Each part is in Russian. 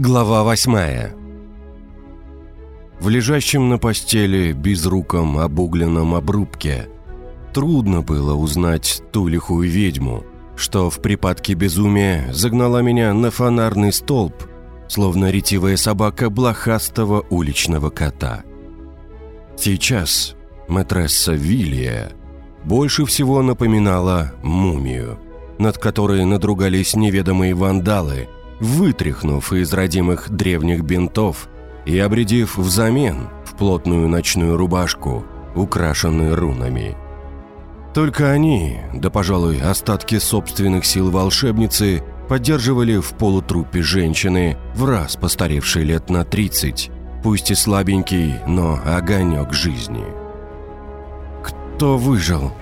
Глава восьмая В лежащем на постели безруком обугленном обрубке трудно было узнать ту лихую ведьму, что в припадке безумия загнала меня на фонарный столб, словно ретивая собака блохастого уличного кота. Сейчас матресса Вилия больше всего напоминала мумию, над которой надругались неведомые вандалы, вытряхнув из родимых древних бинтов и обредив взамен в плотную ночную рубашку, украшенную рунами. Только они, да, пожалуй, остатки собственных сил волшебницы, поддерживали в полутрупе женщины, в раз постаревшей лет на 30, пусть и слабенький, но огонек жизни. «Кто выжил?»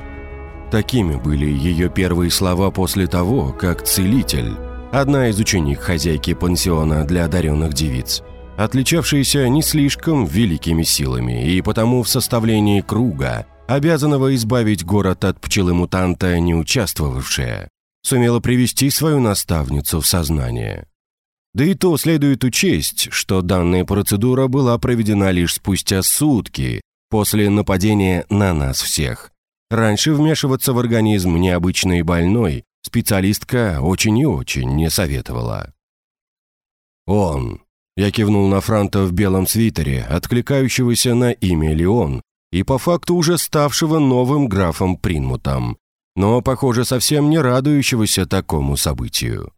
Такими были ее первые слова после того, как целитель, одна из ученик хозяйки пансиона для одаренных девиц, отличавшаяся не слишком великими силами и потому в составлении круга, обязанного избавить город от пчелы-мутанта, не участвовавшая, сумела привести свою наставницу в сознание. Да и то следует учесть, что данная процедура была проведена лишь спустя сутки после нападения на нас всех. Раньше вмешиваться в организм необычной больной специалистка очень и очень не советовала. «Он», я кивнул на Франта в белом свитере, откликающегося на имя Леон, и по факту уже ставшего новым графом Принмутом, но, похоже, совсем не радующегося такому событию.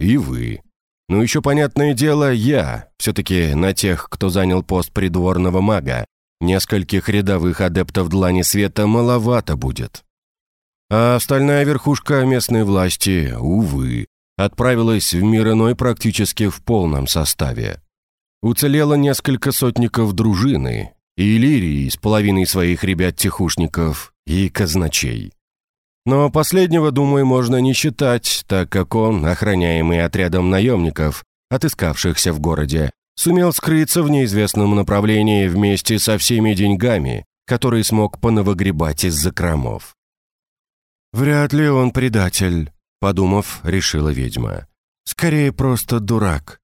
И вы. Ну, еще, понятное дело, я, все-таки на тех, кто занял пост придворного мага, Нескольких рядовых адептов Длани Света маловато будет. А остальная верхушка местной власти, увы, отправилась в мир иной практически в полном составе. Уцелело несколько сотников дружины, и Иллирии с половиной своих ребят-тихушников, и казначей. Но последнего, думаю, можно не считать, так как он, охраняемый отрядом наемников, отыскавшихся в городе, сумел скрыться в неизвестном направлении вместе со всеми деньгами, которые смог понавыгребать из закромов. «Вряд ли он предатель», — подумав, решила ведьма. «Скорее просто дурак.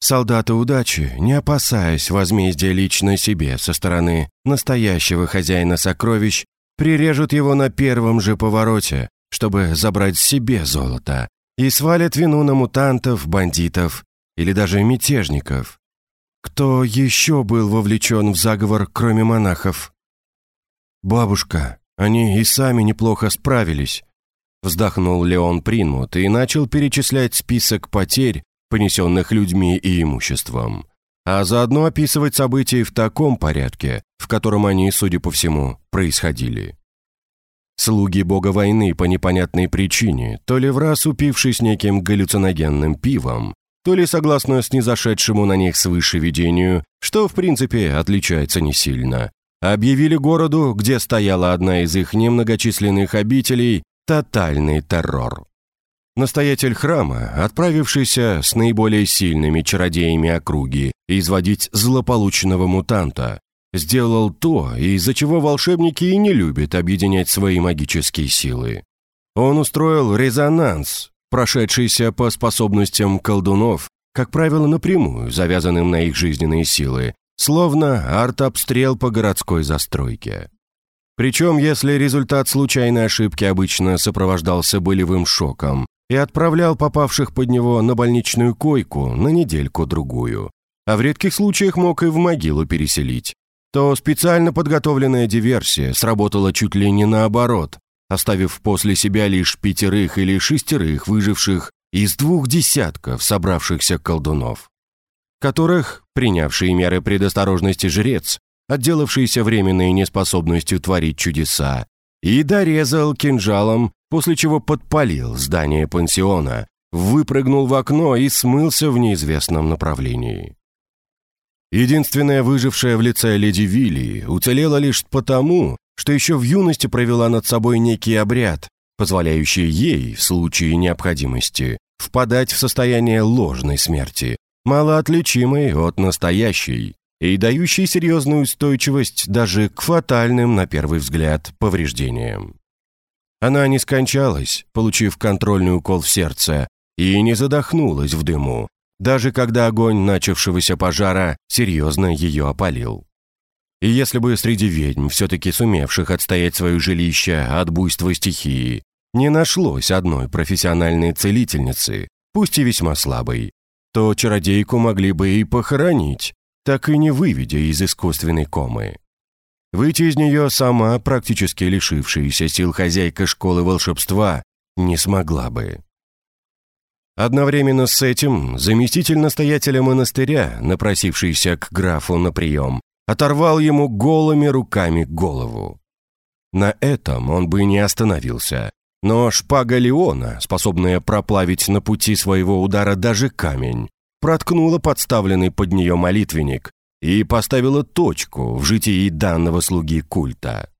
Солдаты удачи, не опасаясь возмездия лично себе со стороны настоящего хозяина сокровищ, прирежут его на первом же повороте, чтобы забрать себе золото, и свалят вину на мутантов, бандитов или даже мятежников. Кто еще был вовлечен в заговор, кроме монахов? «Бабушка, они и сами неплохо справились», вздохнул Леон Принмут и начал перечислять список потерь, понесенных людьми и имуществом, а заодно описывать события в таком порядке, в котором они, судя по всему, происходили. Слуги бога войны по непонятной причине, то ли в раз упившись неким галлюциногенным пивом, то ли согласно снизошедшему на них свыше видению, что в принципе отличается не сильно, объявили городу, где стояла одна из их немногочисленных обителей, тотальный террор. Настоятель храма, отправившийся с наиболее сильными чародеями округи изводить злополучного мутанта, сделал то, из-за чего волшебники и не любят объединять свои магические силы. Он устроил резонанс, прошедшийся по способностям колдунов, как правило, напрямую завязанным на их жизненные силы, словно артобстрел по городской застройке. Причем, если результат случайной ошибки обычно сопровождался болевым шоком и отправлял попавших под него на больничную койку на недельку-другую, а в редких случаях мог и в могилу переселить, то специально подготовленная диверсия сработала чуть ли не наоборот, оставив после себя лишь пятерых или шестерых выживших из двух десятков собравшихся колдунов, которых, принявший меры предосторожности жрец, отделавшийся временной неспособностью творить чудеса, и дорезал кинжалом, после чего подпалил здание пансиона, выпрыгнул в окно и смылся в неизвестном направлении. Единственная выжившая в лице леди Вилли уцелела лишь потому, что еще в юности провела над собой некий обряд, позволяющий ей, в случае необходимости, впадать в состояние ложной смерти, малоотличимой от настоящей и дающей серьезную устойчивость даже к фатальным, на первый взгляд, повреждениям. Она не скончалась, получив контрольный укол в сердце, и не задохнулась в дыму, даже когда огонь начавшегося пожара серьезно ее опалил. И если бы среди ведьм, все-таки сумевших отстоять свое жилище от буйства стихии, не нашлось одной профессиональной целительницы, пусть и весьма слабой, то чародейку могли бы и похоронить, так и не выведя из искусственной комы. Выйти из нее сама, практически лишившаяся сил хозяйка школы волшебства, не смогла бы. Одновременно с этим заместитель настоятеля монастыря, напросившийся к графу на прием, оторвал ему голыми руками голову. На этом он бы не остановился, но шпага Леона, способная проплавить на пути своего удара даже камень, проткнула подставленный под нее молитвенник и поставила точку в житии данного слуги культа.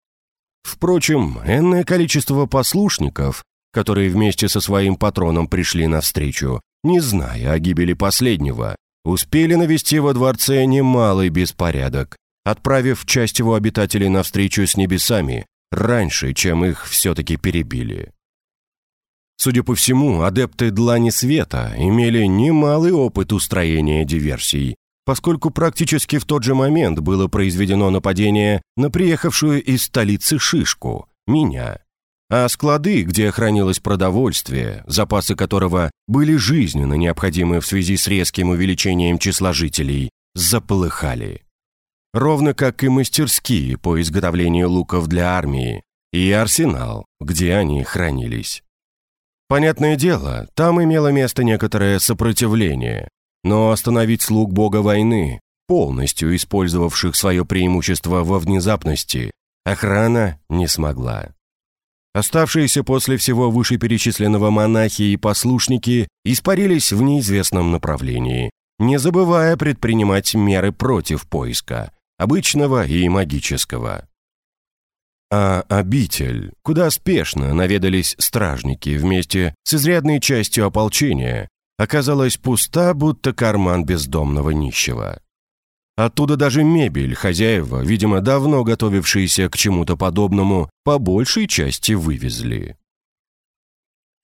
Впрочем, энное количество послушников, которые вместе со своим патроном пришли навстречу, не зная о гибели последнего, успели навести во дворце немалый беспорядок, отправив часть его обитателей навстречу с небесами раньше, чем их все-таки перебили. Судя по всему, адепты Длани Света имели немалый опыт устроения диверсий, поскольку практически в тот же момент было произведено нападение на приехавшую из столицы Шишку, меня. А склады, где хранилось продовольствие, запасы которого были жизненно необходимы в связи с резким увеличением числа жителей, заполыхали ровно как и мастерские по изготовлению луков для армии и арсенал, где они хранились. Понятное дело, там имело место некоторое сопротивление, но остановить слуг бога войны, полностью использовавших свое преимущество во внезапности, охрана не смогла. Оставшиеся после всего вышеперечисленного монахи и послушники испарились в неизвестном направлении, не забывая предпринимать меры против поиска, обычного и магического. А обитель, куда спешно наведались стражники вместе с изрядной частью ополчения, оказалась пуста, будто карман бездомного нищего. Оттуда даже мебель хозяева, видимо, давно готовившиеся к чему-то подобному, по большей части вывезли.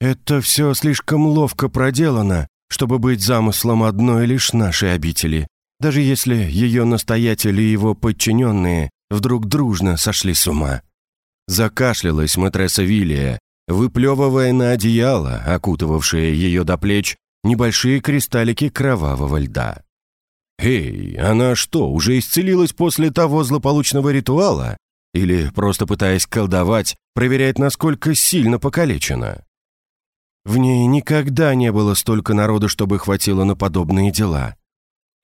«Это все слишком ловко проделано, чтобы быть замыслом одной лишь нашей обители», даже если ее настоятели и его подчиненные вдруг дружно сошли с ума. Закашлялась матресса Вилия, выплевывая на одеяло, окутывавшее ее до плеч, небольшие кристаллики кровавого льда. «Эй, она что, уже исцелилась после того злополучного ритуала? Или, просто пытаясь колдовать, проверяет, насколько сильно покалечена?» В ней никогда не было столько народу, чтобы хватило на подобные дела.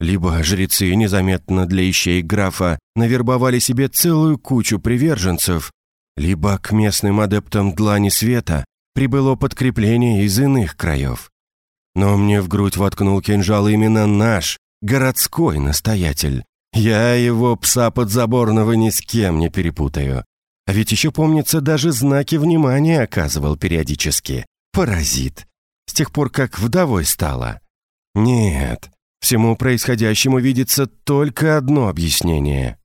Либо жрецы незаметно для ищей графа навербовали себе целую кучу приверженцев, либо к местным адептам Длани Света прибыло подкрепление из иных краев. Но мне в грудь воткнул кинжал именно наш, городской настоятель. Я его пса подзаборного ни с кем не перепутаю. А ведь еще, помнится, даже знаки внимания оказывал периодически. Паразит. С тех пор, как вдовой стала. Нет, Всему происходящему видится только одно объяснение.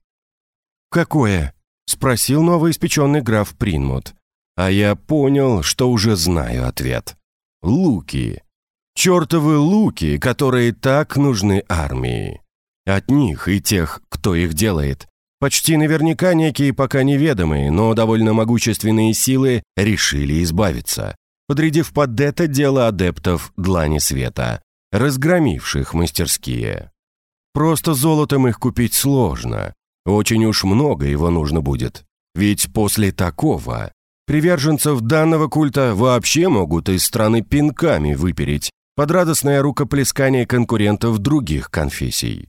«Какое?» — спросил новоиспеченный граф Принмут. А я понял, что уже знаю ответ. Луки. Чертовы луки, которые так нужны армии. От них и тех, кто их делает, почти наверняка некие пока неведомые, но довольно могущественные силы решили избавиться, подрядив под это дело адептов Длани Света разгромивших мастерские. Просто золотом их купить сложно, очень уж много его нужно будет. Ведь после такого приверженцев данного культа вообще могут из страны пинками выпереть под радостное рукоплескание конкурентов других конфессий.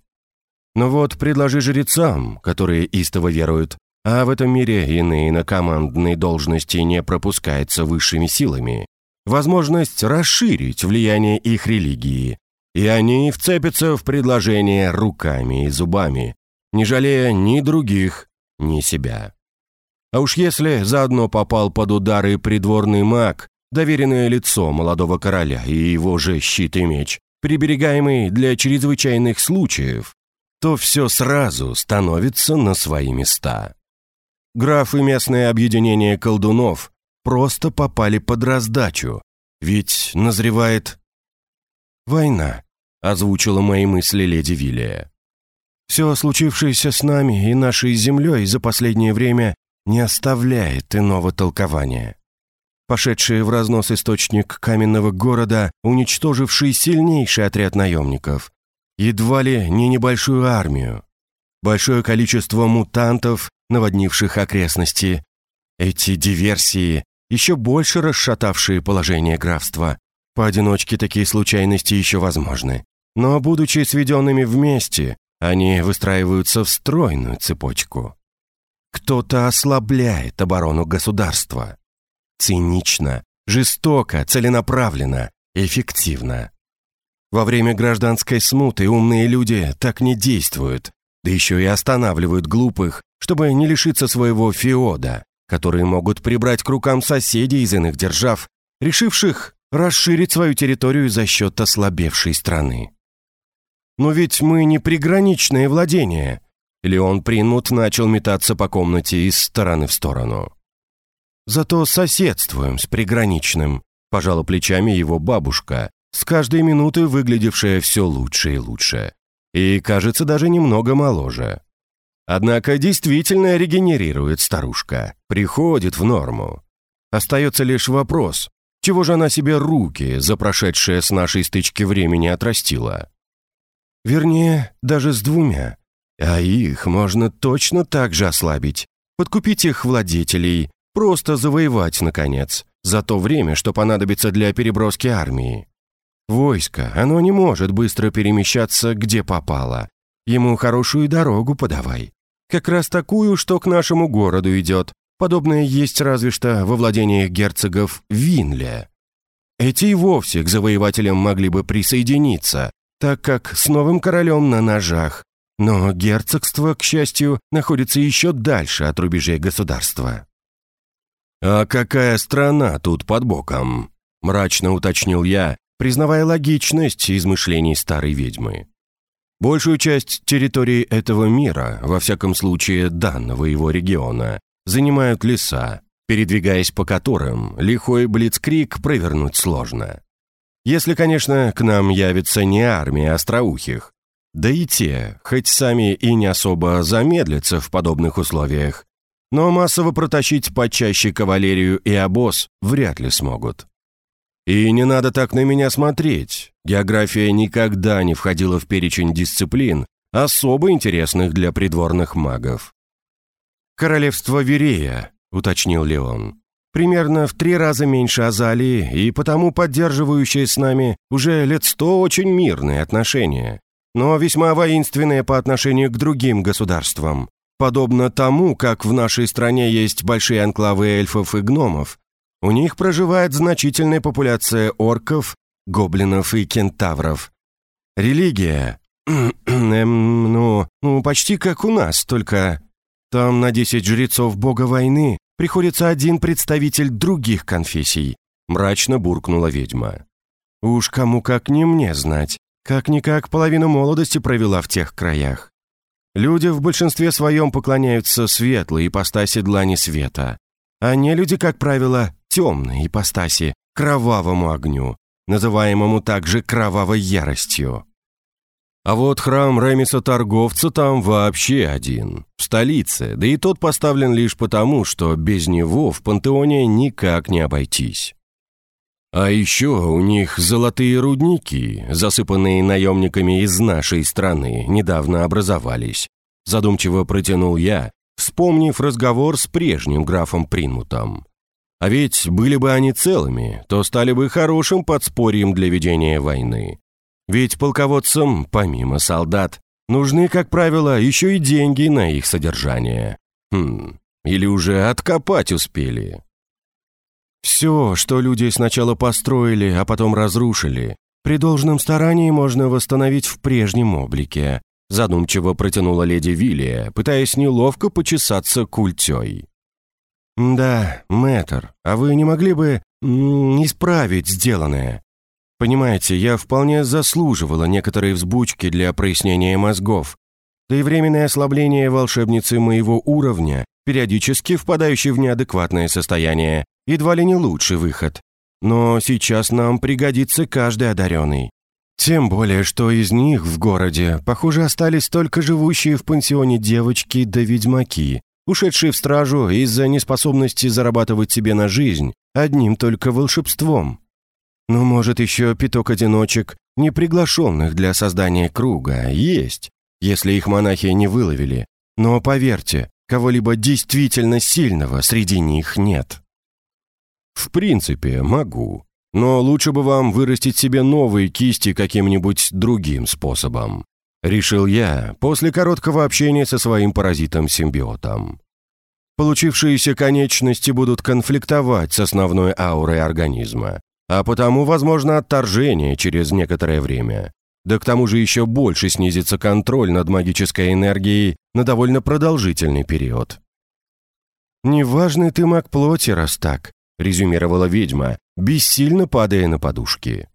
Но вот предложи жрецам, которые истово веруют, а в этом мире иные на командные должности не пропускаются высшими силами, возможность расширить влияние их религии, и они вцепятся в предложение руками и зубами, не жалея ни других, ни себя. А уж если заодно попал под удары придворный маг, доверенное лицо молодого короля и его же щит и меч, приберегаемый для чрезвычайных случаев, то все сразу становится на свои места. Граф и местное объединение колдунов просто попали под раздачу, ведь назревает война. озвучила мои мысли леди Вилия. Все случившееся с нами и нашей землей за последнее время не оставляет иного толкования. Пошедший в разнос источник каменного города, уничтоживший сильнейший отряд наемников, едва ли не небольшую армию, большое количество мутантов, наводнивших окрестности, эти диверсии, еще больше расшатавшие положение графства. Поодиночке такие случайности еще возможны. Но, будучи сведенными вместе, они выстраиваются в стройную цепочку. Кто-то ослабляет оборону государства. Цинично, жестоко, целенаправленно, эффективно. Во время гражданской смуты умные люди так не действуют, да еще и останавливают глупых, чтобы не лишиться своего феода, которые могут прибрать к рукам соседей из иных держав, решивших расширить свою территорию за счет ослабевшей страны. Но ведь мы не приграничное владение. Леон Принмут начал метаться по комнате из стороны в сторону. Зато соседствуем с приграничным, пожала плечами его бабушка, с каждой минуты выглядевшая все лучше и лучше. И, кажется, даже немного моложе. Однако действительно регенерирует старушка, приходит в норму. Остается лишь вопрос, чего же она себе руки за прошедшее с нашей стычки времени отрастила? Вернее, даже с двумя. А их можно точно так же ослабить, подкупить их владетелей, просто завоевать, наконец, за то время, что понадобится для переброски армии. Войско, оно не может быстро перемещаться, где попало. Ему хорошую дорогу подавай. Как раз такую, что к нашему городу идет. Подобное есть разве что во владениях герцогов Винля. Эти и вовсе к завоевателям могли бы присоединиться, так как с новым королем на ножах. Но герцогство, к счастью, находится еще дальше от рубежей государства. «А какая страна тут под боком?» – мрачно уточнил я, признавая логичность измышлений старой ведьмы. Большую часть территории этого мира, во всяком случае данного его региона, занимают леса, передвигаясь по которым лихой блицкрик провернуть сложно. Если, конечно, к нам явится не армия остроухих, да и те, хоть сами и не особо замедлятся в подобных условиях, но массово протащить почаще кавалерию и обоз вряд ли смогут. И не надо так на меня смотреть. География никогда не входила в перечень дисциплин, особо интересных для придворных магов. «Королевство Верея», — уточнил Леон. «Примерно в три раза меньше Азалии, и потому поддерживающие с нами уже лет сто очень мирные отношения, но весьма воинственные по отношению к другим государствам. Подобно тому, как в нашей стране есть большие анклавы эльфов и гномов, у них проживает значительная популяция орков, гоблинов и кентавров. Религия, эм, ну, ну, почти как у нас, только там на десять жрецов бога войны приходится один представитель других конфессий», мрачно буркнула ведьма. «Уж кому как не мне знать, как-никак половину молодости провела в тех краях. Люди в большинстве своем поклоняются светлой ипостаси длани света, а не люди, как правило, темной ипостаси, кровавому огню, называемому также кровавой яростью. А вот храм Ремиса-торговца там вообще один, в столице, да и тот поставлен лишь потому, что без него в пантеоне никак не обойтись. А еще у них золотые рудники, засыпанные наемниками из нашей страны, недавно образовались. Задумчиво протянул я, вспомнив разговор с прежним графом Принмутом. А ведь были бы они целыми, то стали бы хорошим подспорьем для ведения войны. Ведь полководцам, помимо солдат, нужны, как правило, еще и деньги на их содержание. Хм, или уже откопать успели. Все, что люди сначала построили, а потом разрушили, при должном старании можно восстановить в прежнем облике, задумчиво протянула леди Вилия, пытаясь неловко почесаться культей. «Да, мэтр, а вы не могли бы исправить сделанное? Понимаете, я вполне заслуживала некоторые взбучки для прояснения мозгов, да и временное ослабление волшебницы моего уровня, периодически впадающей в неадекватное состояние, едва ли не лучший выход. Но сейчас нам пригодится каждый одаренный. Тем более, что из них в городе, похоже, остались только живущие в пансионе девочки да ведьмаки, ушедшие в стражу из-за неспособности зарабатывать себе на жизнь одним только волшебством. Ну, может, еще пяток одиночек, не приглашенных для создания круга, есть, если их монахи не выловили. Но поверьте, кого-либо действительно сильного среди них нет. В принципе, могу. Но лучше бы вам вырастить себе новые кисти каким-нибудь другим способом. Решил я после короткого общения со своим паразитом-симбиотом. Получившиеся конечности будут конфликтовать с основной аурой организма, а потому возможно отторжение через некоторое время. Да к тому же еще больше снизится контроль над магической энергией на довольно продолжительный период. «Неважный ты маг плоти, раз так», — резюмировала ведьма, бессильно падая на подушки.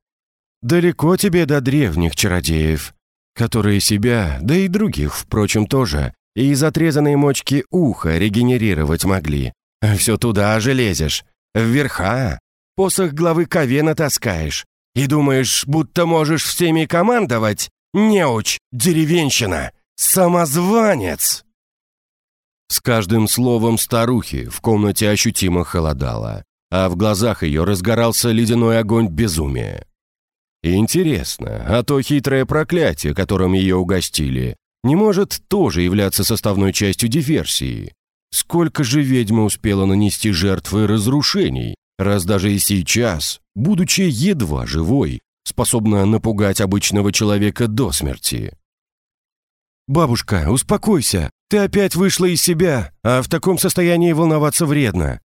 «Далеко тебе до древних чародеев, которые себя, да и других, впрочем, тоже, и из отрезанной мочки уха регенерировать могли. Все туда же лезешь, вверха, посох главы Ковена таскаешь, и думаешь, будто можешь всеми командовать? Неуч, деревенщина, самозванец!» С каждым словом старухи в комнате ощутимо холодало, а в глазах ее разгорался ледяной огонь безумия. Интересно, а то хитрое проклятие, которым ее угостили, не может тоже являться составной частью диверсии? Сколько же ведьма успела нанести жертвы разрушений, раз даже и сейчас, будучи едва живой, способна напугать обычного человека до смерти. «Бабушка, успокойся, ты опять вышла из себя, а в таком состоянии волноваться вредно».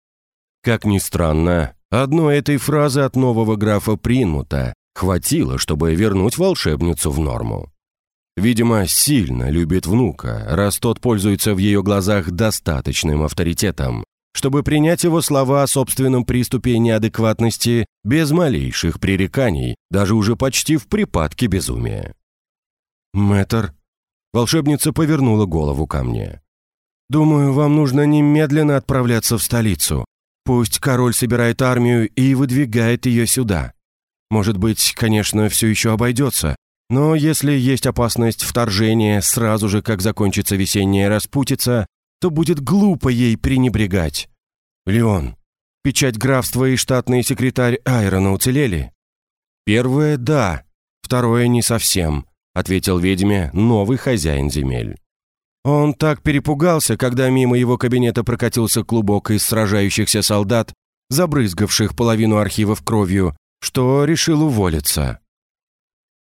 Как ни странно, одной этой фразы от нового графа Принмута хватило, чтобы вернуть волшебницу в норму. Видимо, сильно любит внука, раз тот пользуется в ее глазах достаточным авторитетом, чтобы принять его слова о собственном приступе неадекватности без малейших пререканий, даже уже почти в припадке безумия. «Мэтр», — волшебница повернула голову ко мне, «думаю, вам нужно немедленно отправляться в столицу. Пусть король собирает армию и выдвигает ее сюда. Может быть, конечно, все еще обойдется, но если есть опасность вторжения сразу же, как закончится весенняя распутица, то будет глупо ей пренебрегать. Леон, печать графства и штатный секретарь Айрона уцелели? Первое – да, второе – не совсем, ответил ведьме новый хозяин земель. Он так перепугался, когда мимо его кабинета прокатился клубок из сражающихся солдат, забрызгавших половину архивов кровью, что решил уволиться.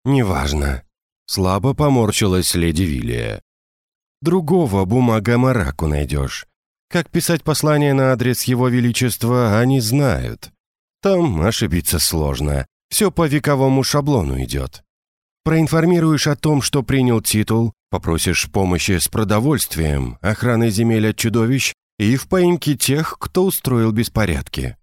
«Неважно», — слабо поморщилась леди Вилия. Другого бумага Мараку найдешь. Как писать послание на адрес Его Величества, они знают. Там ошибиться сложно. Все по вековому шаблону идет. Проинформируешь о том, что принял титул, попросишь помощи с продовольствием, охраной земель от чудовищ и в поимке тех, кто устроил беспорядки.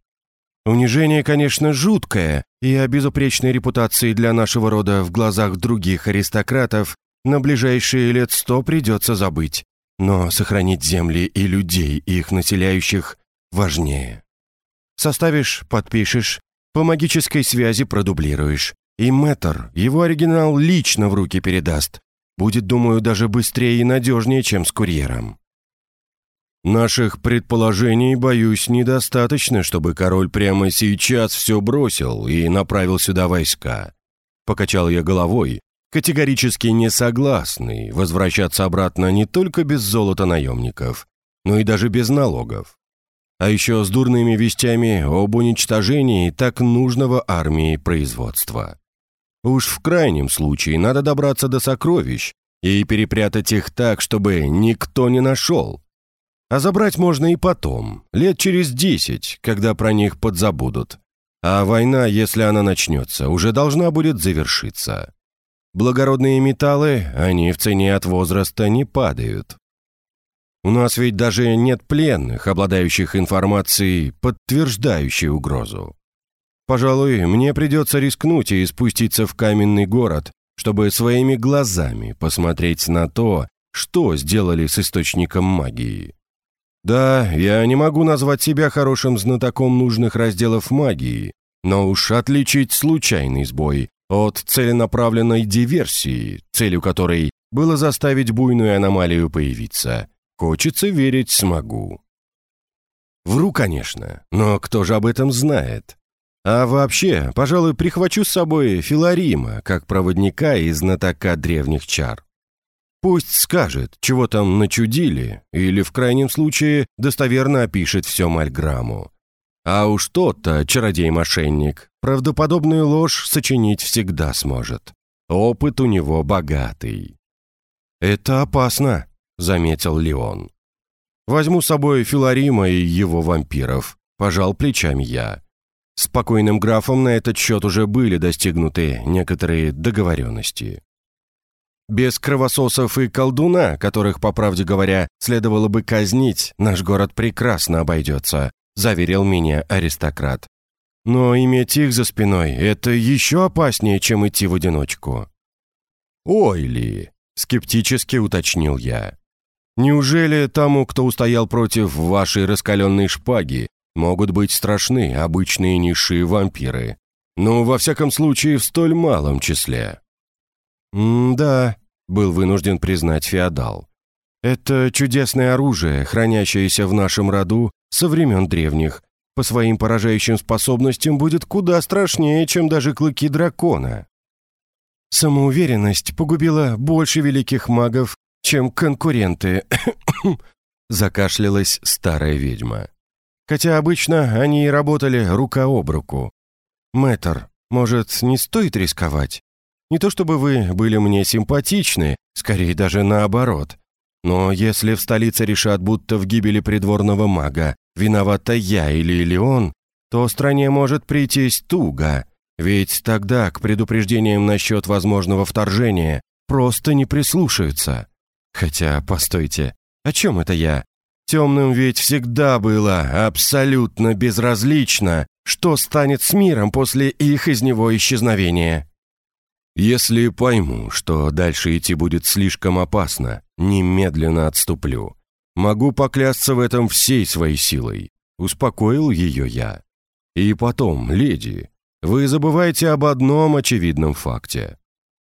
Унижение, конечно, жуткое, и о безупречной репутации для нашего рода в глазах других аристократов на ближайшие лет сто придется забыть. Но сохранить земли и людей, их населяющих, важнее. Составишь, подпишешь, по магической связи продублируешь. И мэтр его оригинал лично в руки передаст. Будет, думаю, даже быстрее и надежнее, чем с курьером. Наших предположений, боюсь, недостаточно, чтобы король прямо сейчас все бросил и направил сюда войска. Покачал я головой, категорически не согласный возвращаться обратно не только без золота наемников, но и даже без налогов. А еще с дурными вестями об уничтожении так нужного армии производства. Уж в крайнем случае надо добраться до сокровищ и перепрятать их так, чтобы никто не нашел. А забрать можно и потом, лет через десять, когда про них подзабудут. А война, если она начнется, уже должна будет завершиться. Благородные металлы, они в цене от возраста не падают. У нас ведь даже нет пленных, обладающих информацией, подтверждающей угрозу. Пожалуй, мне придется рискнуть и спуститься в каменный город, чтобы своими глазами посмотреть на то, что сделали с источником магии. Да, я не могу назвать себя хорошим знатоком нужных разделов магии, но уж отличить случайный сбой От целенаправленной диверсии, целью которой было заставить буйную аномалию появиться. Хочется верить смогу. Вру, конечно, но кто же об этом знает? А вообще, пожалуй, прихвачу с собой Филарима, как проводника и знатока древних чар. Пусть скажет, чего там начудили, или в крайнем случае достоверно опишет все Мальграмму. А уж тот-то, чародей-мошенник, правдоподобную ложь сочинить всегда сможет. Опыт у него богатый. «Это опасно», — заметил Леон. «Возьму с собой Филарима и его вампиров», — пожал плечами я. Спокойным графом на этот счет уже были достигнуты некоторые договоренности. Без кровососов и колдуна, которых, по правде говоря, следовало бы казнить, наш город прекрасно обойдется, заверил меня аристократ. Но иметь их за спиной – это еще опаснее, чем идти в одиночку. «Ой ли!» – скептически уточнил я. «Неужели тому, кто устоял против вашей раскаленной шпаги, могут быть страшны обычные низшие вампиры. Ну, во всяком случае, в столь малом числе. «М-да», — был вынужден признать феодал. «Это чудесное оружие, хранящееся в нашем роду со времен древних. По своим поражающим способностям будет куда страшнее, чем даже клыки дракона». Самоуверенность погубила больше великих магов, чем конкуренты. Закашлялась старая ведьма. Хотя обычно они и работали рука об руку. Мэтр, может, не стоит рисковать? Не то чтобы вы были мне симпатичны, скорее даже наоборот. Но если в столице решат, будто в гибели придворного мага виновата я или Леон, то стране может прийтись туго, ведь тогда к предупреждениям насчет возможного вторжения просто не прислушаются. Хотя, постойте, о чем это я? Темным ведь всегда было абсолютно безразлично, что станет с миром после их из него исчезновения. Если пойму, что дальше идти будет слишком опасно, немедленно отступлю. Могу поклясться в этом всей своей силой. Успокоил ее я. И потом, леди, вы забываете об одном очевидном факте.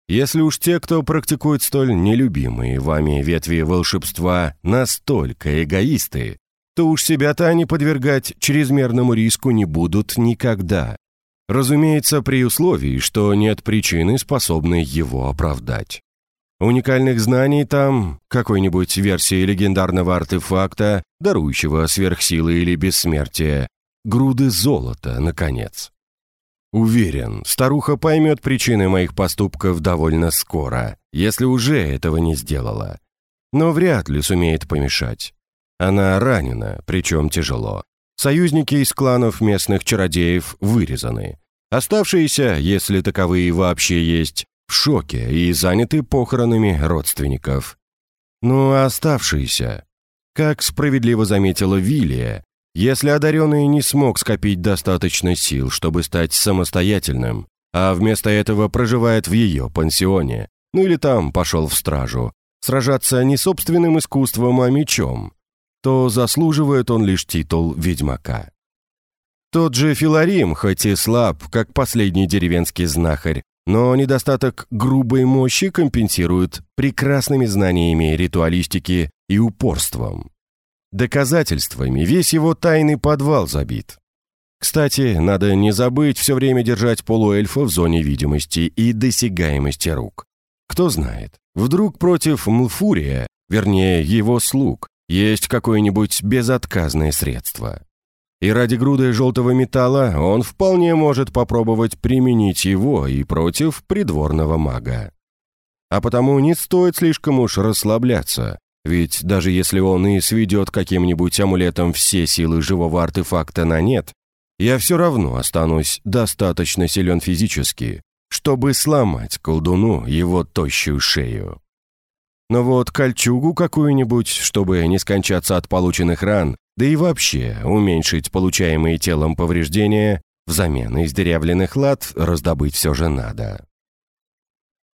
Если уж те, кто практикует столь нелюбимые вами ветви волшебства, настолько эгоисты, то уж себя-то они подвергать чрезмерному риску не будут никогда. Разумеется, при условии, что нет причины, способной его оправдать. Уникальных знаний там, какой-нибудь версии легендарного артефакта, дарующего сверхсилы или бессмертие, груды золота, наконец. Уверен, старуха поймет причины моих поступков довольно скоро, если уже этого не сделала. Но вряд ли сумеет помешать. Она ранена, причем тяжело. Союзники из кланов местных чародеев вырезаны. Оставшиеся, если таковые вообще есть, в шоке и заняты похоронами родственников. Ну а оставшиеся? Как справедливо заметила Вилия, если одаренный не смог скопить достаточно сил, чтобы стать самостоятельным, а вместо этого проживает в ее пансионе, ну или там пошел в стражу, сражаться не собственным искусством, а мечом, то заслуживает он лишь титул ведьмака. Тот же Филарим, хоть и слаб, как последний деревенский знахарь, но недостаток грубой мощи компенсирует прекрасными знаниями ритуалистики и упорством. Доказательствами весь его тайный подвал забит. Кстати, надо не забыть все время держать полуэльфа в зоне видимости и досягаемости рук. Кто знает, вдруг против Млфурия, вернее, его слуг, есть какое-нибудь безотказное средство. И ради груды желтого металла он вполне может попробовать применить его и против придворного мага. А потому не стоит слишком уж расслабляться, ведь даже если он и сведет каким-нибудь амулетом все силы живого артефакта на нет, я все равно останусь достаточно силен физически, чтобы сломать колдуну его тощую шею. Но вот кольчугу какую-нибудь, чтобы не скончаться от полученных ран, да и вообще уменьшить получаемые телом повреждения, взамен из деревленных лад раздобыть все же надо.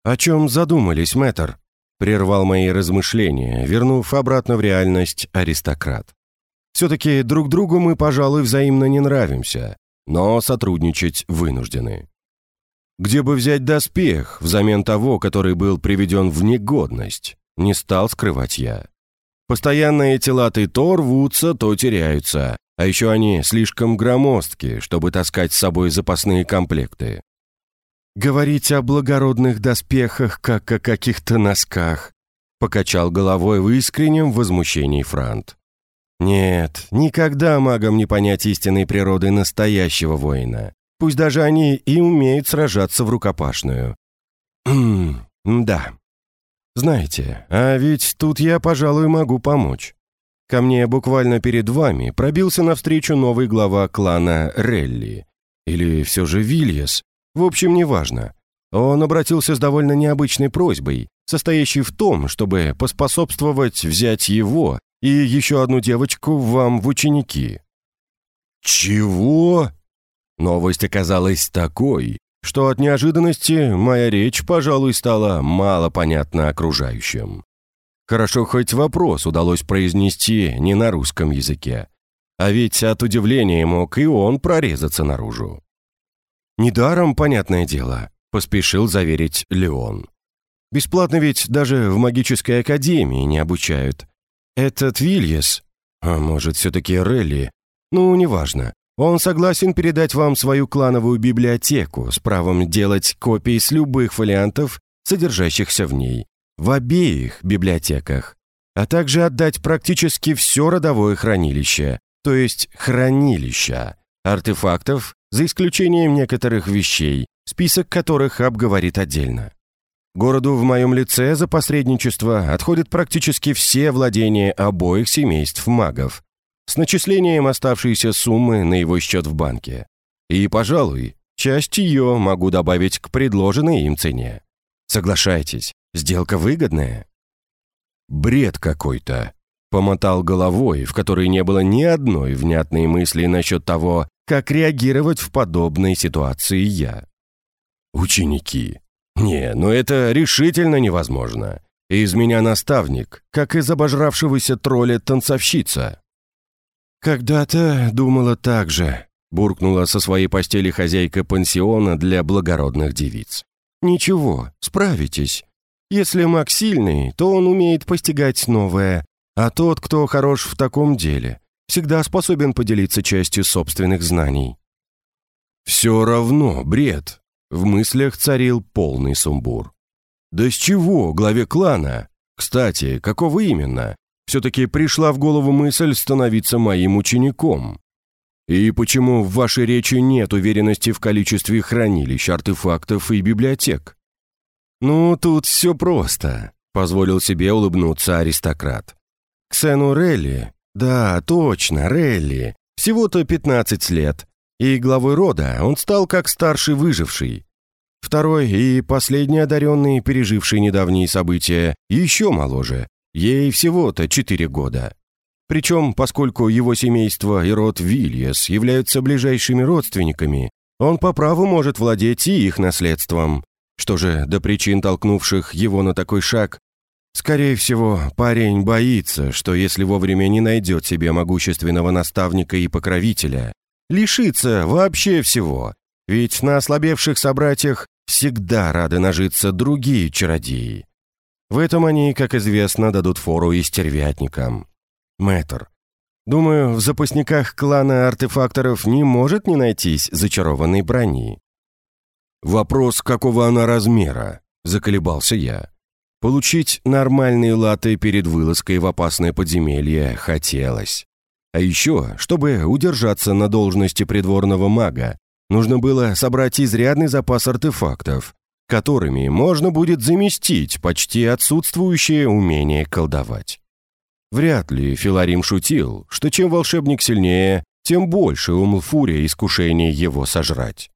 «О чем задумались, мэтр?» Прервал мои размышления, вернув обратно в реальность аристократ. Все-таки друг другу мы, пожалуй, взаимно не нравимся, но сотрудничать вынуждены. Где бы взять доспех взамен того, который был приведен в негодность? Не стал скрывать я. Постоянно эти латы то рвутся, то теряются, а еще они слишком громоздкие, чтобы таскать с собой запасные комплекты. «Говорить о благородных доспехах, как о каких-то носках», покачал головой в искреннем возмущении Франт. «Нет, никогда магам не понять истинной природы настоящего воина, пусть даже они и умеют сражаться в рукопашную». «Да, знаете, а ведь тут я, пожалуй, могу помочь. Ко мне буквально перед вами пробился навстречу новый глава клана Релли. Или все же Вильяс. В общем, неважно. Он обратился с довольно необычной просьбой, состоящей в том, чтобы поспособствовать взять его и еще одну девочку вам в ученики». «Чего?» Новость оказалась такой, что от неожиданности моя речь, пожалуй, стала мало понятна окружающим. Хорошо, хоть вопрос удалось произнести не на русском языке. А ведь от удивления мог и он прорезаться наружу. «Недаром, понятное дело», — поспешил заверить Леон. «Бесплатно ведь даже в магической академии не обучают. Этот Вильяс, а может, все-таки Релли, ну, неважно, он согласен передать вам свою клановую библиотеку с правом делать копии с любых фолиантов, содержащихся в ней, в обеих библиотеках, а также отдать практически все родовое хранилище, то есть хранилища, артефактов, за исключением некоторых вещей, список которых обговорит отдельно. Городу в моем лице за посредничество отходят практически все владения обоих семейств магов, с начислением оставшейся суммы на его счет в банке. И, пожалуй, часть ее могу добавить к предложенной им цене. Соглашайтесь, сделка выгодная. Бред какой-то. Помотал головой, в которой не было ни одной внятной мысли насчет того, как реагировать в подобной ситуации я. Ученики. Не, ну это решительно невозможно. Из меня наставник, как из обожравшегося тролля танцовщица. «Когда-то думала так же», — буркнула со своей постели хозяйка пансиона для благородных девиц. «Ничего, справитесь. Если маг сильный, то он умеет постигать новое, а тот, кто хорош в таком деле, всегда способен поделиться частью собственных знаний». «Все равно бред», — в мыслях царил полный сумбур. «Да с чего главе клана? Кстати, какого именно? Все-таки пришла в голову мысль становиться моим учеником. И почему в вашей речи нет уверенности в количестве хранилищ, артефактов и библиотек? Ну, тут все просто, позволил себе улыбнуться аристократ. Ксену Релли, да, точно, Релли, всего-то 15 лет, и главой рода он стал как старший выживший. Второй и последний одаренный, переживший недавние события, еще моложе, Ей всего-то четыре года. Причем, поскольку его семейство и род Вильяс являются ближайшими родственниками, он по праву может владеть и их наследством. Что же до причин, толкнувших его на такой шаг, Скорее всего, парень боится, что если вовремя не найдет себе могущественного наставника и покровителя, лишится вообще всего, ведь на ослабевших собратьях всегда рады нажиться другие чародеи. В этом они, как известно, дадут фору и стервятникам. Мэтр. Думаю, в запасниках клана артефакторов не может не найтись зачарованной брони. Вопрос, какого она размера, заколебался я. Получить нормальные латы перед вылазкой в опасное подземелье хотелось. А еще, чтобы удержаться на должности придворного мага, нужно было собрать изрядный запас артефактов, которыми можно будет заместить почти отсутствующее умение колдовать. Вряд ли Филарим шутил, что чем волшебник сильнее, тем больше у Малфурия искушение его сожрать.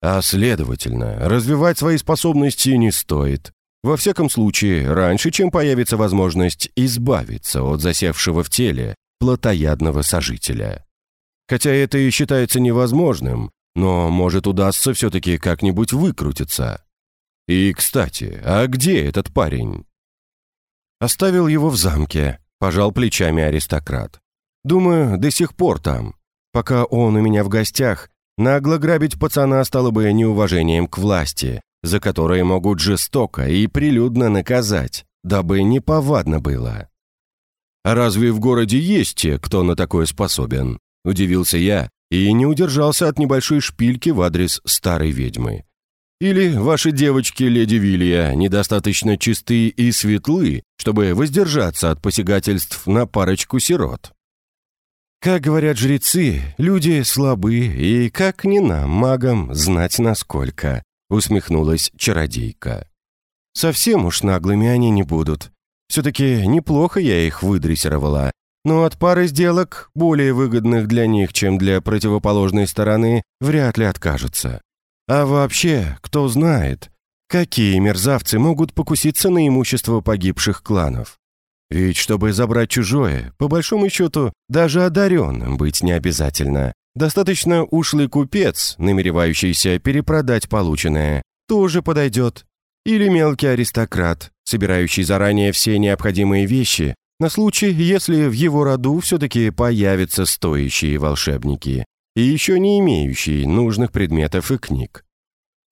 А следовательно, развивать свои способности не стоит. Во всяком случае, раньше, чем появится возможность избавиться от засевшего в теле плотоядного сожителя. Хотя это и считается невозможным, но может удастся все-таки как-нибудь выкрутиться. И, кстати, а где этот парень?» «Оставил его в замке», — пожал плечами аристократ. «Думаю, до сих пор там. Пока он у меня в гостях, Нагло грабить пацана стало бы неуважением к власти, за которое могут жестоко и прилюдно наказать, дабы неповадно было. «А разве в городе есть те, кто на такое способен?» – удивился я и не удержался от небольшой шпильки в адрес старой ведьмы. «Или ваши девочки, леди Вилья, недостаточно чисты и светлы, чтобы воздержаться от посягательств на парочку сирот?» Как говорят жрецы, люди слабы, и как не нам, магам, знать насколько, усмехнулась чародейка. Совсем уж наглыми они не будут. Все-таки неплохо я их выдрессировала, но от пары сделок, более выгодных для них, чем для противоположной стороны, вряд ли откажутся. А вообще, кто знает, какие мерзавцы могут покуситься на имущество погибших кланов. Ведь чтобы забрать чужое, по большому счету, даже одаренным быть не обязательно. Достаточно ушлый купец, намеревающийся перепродать полученное, тоже подойдет. Или мелкий аристократ, собирающий заранее все необходимые вещи, на случай, если в его роду все-таки появятся стоящие волшебники и еще не имеющие нужных предметов и книг.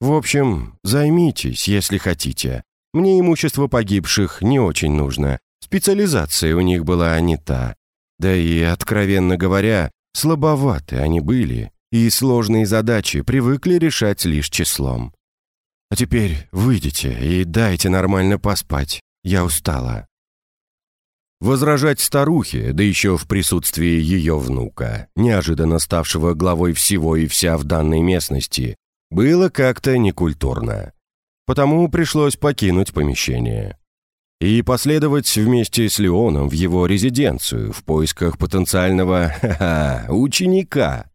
В общем, займитесь, если хотите. Мне имущество погибших не очень нужно. Специализация у них была не та. Да и, откровенно говоря, слабоваты они были, и сложные задачи привыкли решать лишь числом. А теперь выйдите и дайте нормально поспать. Я устала». Возражать старухе, да еще в присутствии ее внука, неожиданно ставшего главой всего и вся в данной местности, было как-то некультурно. Потому пришлось покинуть помещение. И последовать вместе с Леоном в его резиденцию в поисках потенциального ха -ха, ученика.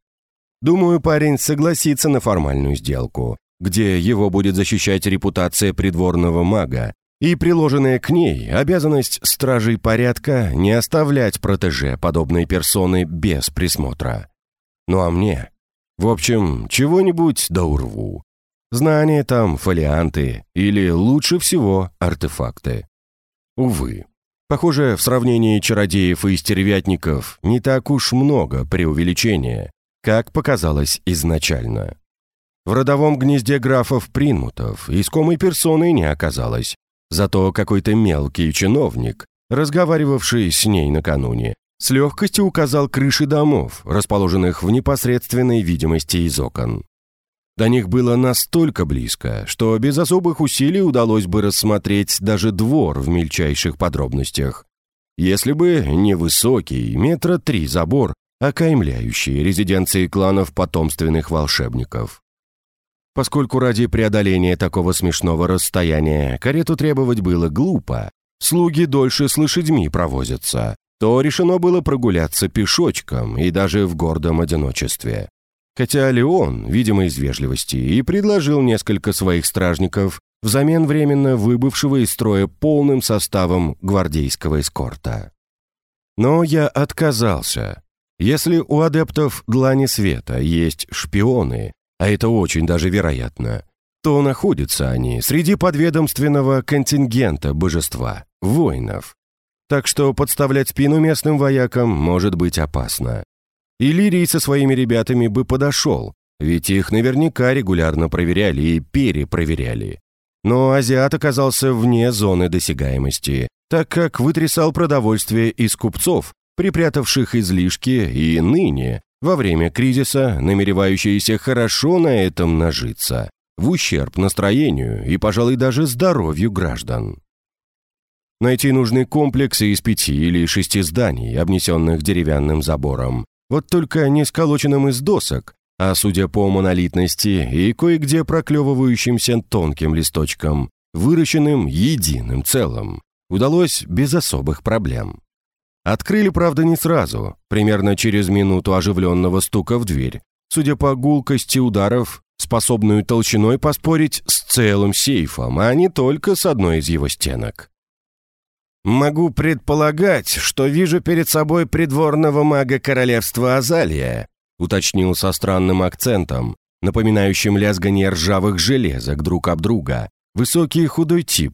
Думаю, парень согласится на формальную сделку, где его будет защищать репутация придворного мага и приложенная к ней обязанность стражей порядка не оставлять протеже подобной персоны без присмотра. Ну а мне? В общем, чего-нибудь да урву. Знания там, фолианты или, лучше всего, артефакты. Увы. Похоже, в сравнении чародеев и стервятников не так уж много преувеличения, как показалось изначально. В родовом гнезде графов Принмутов искомой персоной не оказалось. Зато какой-то мелкий чиновник, разговаривавший с ней накануне, с легкостью указал крыши домов, расположенных в непосредственной видимости из окон. До них было настолько близко, что без особых усилий удалось бы рассмотреть даже двор в мельчайших подробностях. Если бы не высокий, метра три забор, окаймляющий резиденции кланов потомственных волшебников поскольку ради преодоления такого смешного расстояния карету требовать было глупо, слуги дольше с лошадьми провозятся, то решено было прогуляться пешочком и даже в гордом одиночестве. Хотя Леон, видимо из вежливости, и предложил несколько своих стражников взамен временно выбывшего из строя полным составом гвардейского эскорта. Но я отказался. Если у адептов Длани Света есть шпионы, а это очень даже вероятно, то находятся они среди подведомственного контингента божества, воинов. Так что подставлять спину местным воякам может быть опасно. Иллирий со своими ребятами бы подошел, ведь их наверняка регулярно проверяли и перепроверяли. Но азиат оказался вне зоны досягаемости, так как вытрясал продовольствие из купцов, припрятавших излишки и ныне во время кризиса, намеревающиеся хорошо на этом нажиться, в ущерб настроению и, пожалуй, даже здоровью граждан. Найти нужный комплекс из пяти или шести зданий, обнесенных деревянным забором, вот только не сколоченным из досок, а, судя по монолитности и кое-где проклевывающимся тонким листочком, выращенным единым целым, удалось без особых проблем. Открыли, правда, не сразу, примерно через минуту оживленного стука в дверь. Судя по гулкости ударов, способную толщиной поспорить с целым сейфом, а не только с одной из его стенок. «Могу предполагать, что вижу перед собой придворного мага королевства Азалия», уточнил со странным акцентом, напоминающим лязганье ржавых железок друг об друга, высокий худой тип,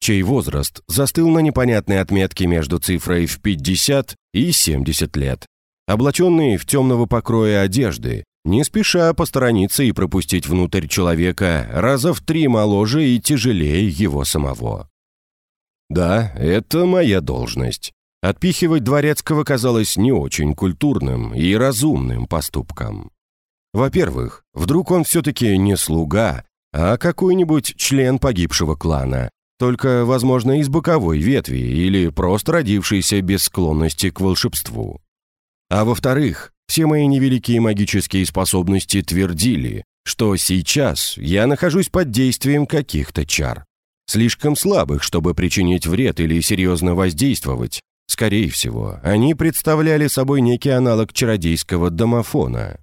чей возраст застыл на непонятной отметке между цифрой в 50 и 70 лет. Облаченный в темного покроя одежды, не спеша посторониться и пропустить внутрь человека раза в три моложе и тяжелее его самого. Да, это моя должность. Отпихивать дворецкого казалось не очень культурным и разумным поступком. Во-первых, вдруг он все-таки не слуга, а какой-нибудь член погибшего клана, только, возможно, из боковой ветви или просто родившийся без склонности к волшебству. А во-вторых, все мои невеликие магические способности твердили, что сейчас я нахожусь под действием каких-то чар. Слишком слабых, чтобы причинить вред или серьезно воздействовать. Скорее всего, они представляли собой некий аналог чародейского домофона.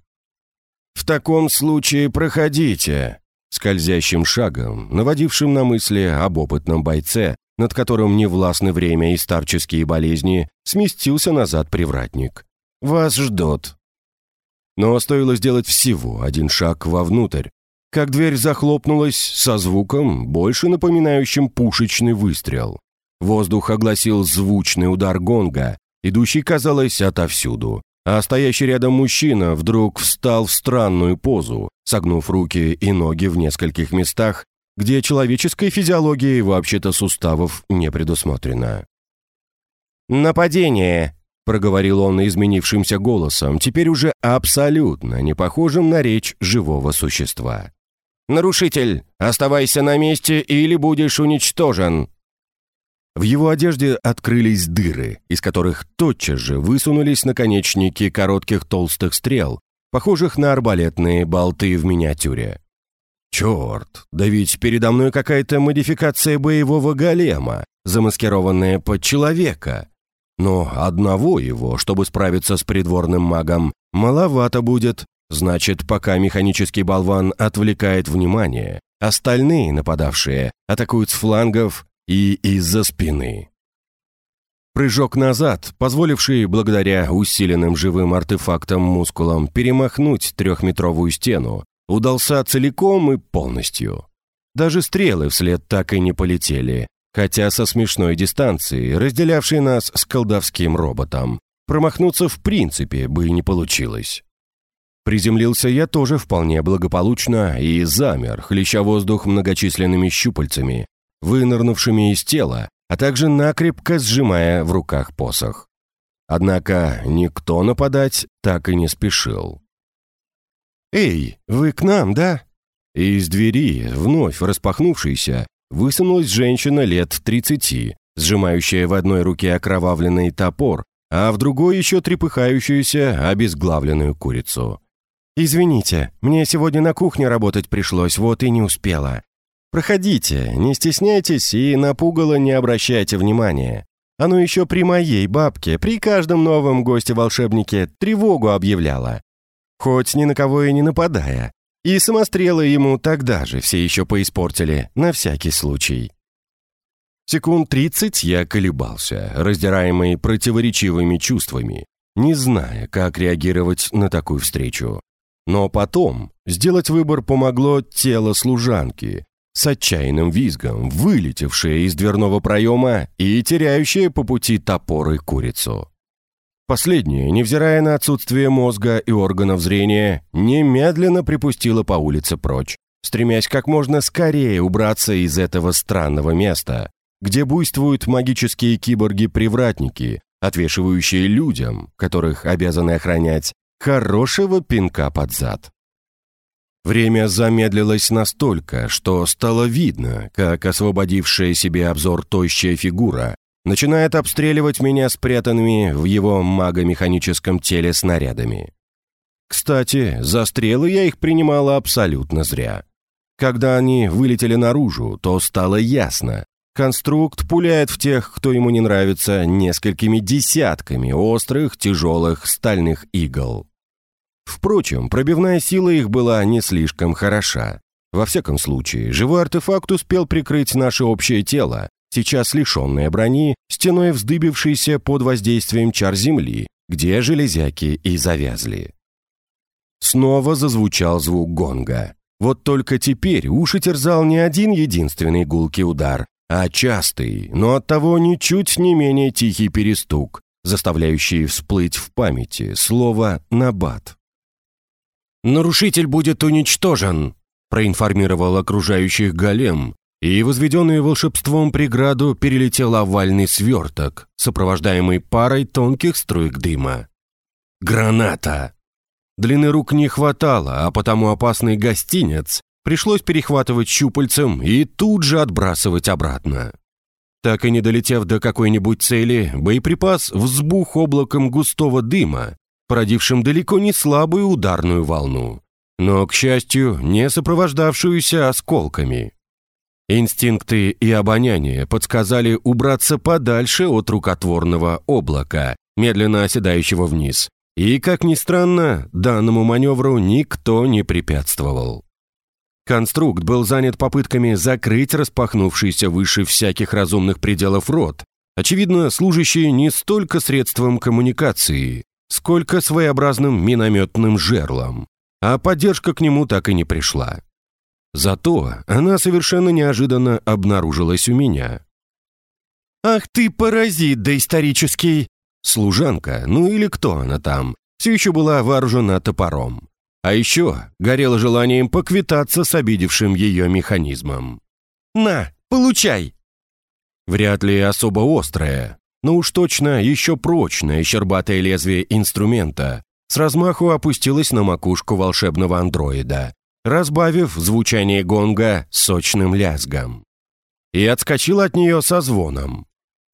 «В таком случае проходите», скользящим шагом, наводившим на мысли об опытном бойце, над которым невластны время и старческие болезни, сместился назад привратник. «Вас ждут». Но стоило сделать всего один шаг вовнутрь, как дверь захлопнулась со звуком, больше напоминающим пушечный выстрел. Воздух огласил звучный удар гонга, идущий, казалось, отовсюду, а стоящий рядом мужчина вдруг встал в странную позу, согнув руки и ноги в нескольких местах, где человеческой физиологии вообще-то суставов не предусмотрено. «Нападение!» проговорил он изменившимся голосом, теперь уже абсолютно не похожим на речь живого существа. «Нарушитель, оставайся на месте или будешь уничтожен!» В его одежде открылись дыры, из которых тотчас же высунулись наконечники коротких толстых стрел, похожих на арбалетные болты в миниатюре. «Черт, да ведь передо мной какая-то модификация боевого голема, замаскированная под человека!» Но одного его, чтобы справиться с придворным магом, маловато будет. Значит, пока механический болван отвлекает внимание, остальные нападавшие атакуют с флангов и из-за спины. Прыжок назад, позволивший благодаря усиленным живым артефактам-мускулам перемахнуть трехметровую стену, удался целиком и полностью. Даже стрелы вслед так и не полетели, Хотя со смешной дистанции, разделявшей нас с колдовским роботом, промахнуться в принципе бы и не получилось. Приземлился я тоже вполне благополучно и замер, хлеща воздух многочисленными щупальцами, вынырнувшими из тела, а также накрепко сжимая в руках посох. Однако никто нападать так и не спешил. «Эй, вы к нам, да?» Из двери, вновь распахнувшейся, высунулась женщина лет 30, сжимающая в одной руке окровавленный топор, а в другой еще трепыхающуюся обезглавленную курицу. «Извините, мне сегодня на кухне работать пришлось, вот и не успела. Проходите, не стесняйтесь и на пугало не обращайте внимания. Оно еще при моей бабке, при каждом новом госте-волшебнике тревогу объявляло. Хоть ни на кого и не нападая, и самострелы ему тогда же все еще поиспортили, на всякий случай. Секунд тридцать я колебался, раздираемый противоречивыми чувствами, не зная, как реагировать на такую встречу. Но потом сделать выбор помогло тело служанки, с отчаянным визгом, вылетевшее из дверного проема и теряющее по пути топор и курицу. Последняя, невзирая на отсутствие мозга и органов зрения, немедленно припустила по улице прочь, стремясь как можно скорее убраться из этого странного места, где буйствуют магические киборги-привратники, отвешивающие людям, которых обязаны охранять, хорошего пинка под зад. Время замедлилось настолько, что стало видно, как освободившая себе обзор тощая фигура начинает обстреливать меня спрятанными в его магомеханическом теле снарядами. Кстати, за стрелы я их принимала абсолютно зря. Когда они вылетели наружу, то стало ясно. Конструкт пуляет в тех, кто ему не нравится, несколькими десятками острых, тяжелых стальных игл. Впрочем, пробивная сила их была не слишком хороша. Во всяком случае, живой артефакт успел прикрыть наше общее тело, сейчас лишенная брони, стеной вздыбившейся под воздействием чар земли, где железяки и завязли. Снова зазвучал звук гонга. Вот только теперь уши терзал не один единственный гулкий удар, а частый, но оттого ничуть не менее тихий перестук, заставляющий всплыть в памяти слово «набат». «Нарушитель будет уничтожен», — проинформировал окружающих голем, и возведенную волшебством преграду перелетел овальный сверток, сопровождаемый парой тонких струйк дыма. «Граната!» Длины рук не хватало, а потому опасный гостинец пришлось перехватывать щупальцем и тут же отбрасывать обратно. Так и не долетев до какой-нибудь цели, боеприпас взбух облаком густого дыма, породившим далеко не слабую ударную волну, но, к счастью, не сопровождавшуюся осколками. Инстинкты и обоняние подсказали убраться подальше от рукотворного облака, медленно оседающего вниз, и, как ни странно, данному маневру никто не препятствовал. Конструкт был занят попытками закрыть распахнувшийся выше всяких разумных пределов рот, очевидно, служащий не столько средством коммуникации, сколько своеобразным минометным жерлом, а поддержка к нему так и не пришла. Зато она совершенно неожиданно обнаружилась у меня. «Ах ты, паразит доисторический!» Служанка, ну или кто она там, все еще была вооружена топором. А еще горела желанием поквитаться с обидевшим ее механизмом. «На, получай!» Вряд ли особо острое, но уж точно еще прочное щербатое лезвие инструмента с размаху опустилось на макушку волшебного андроида, разбавив звучание гонга сочным лязгом. И отскочил от нее со звоном.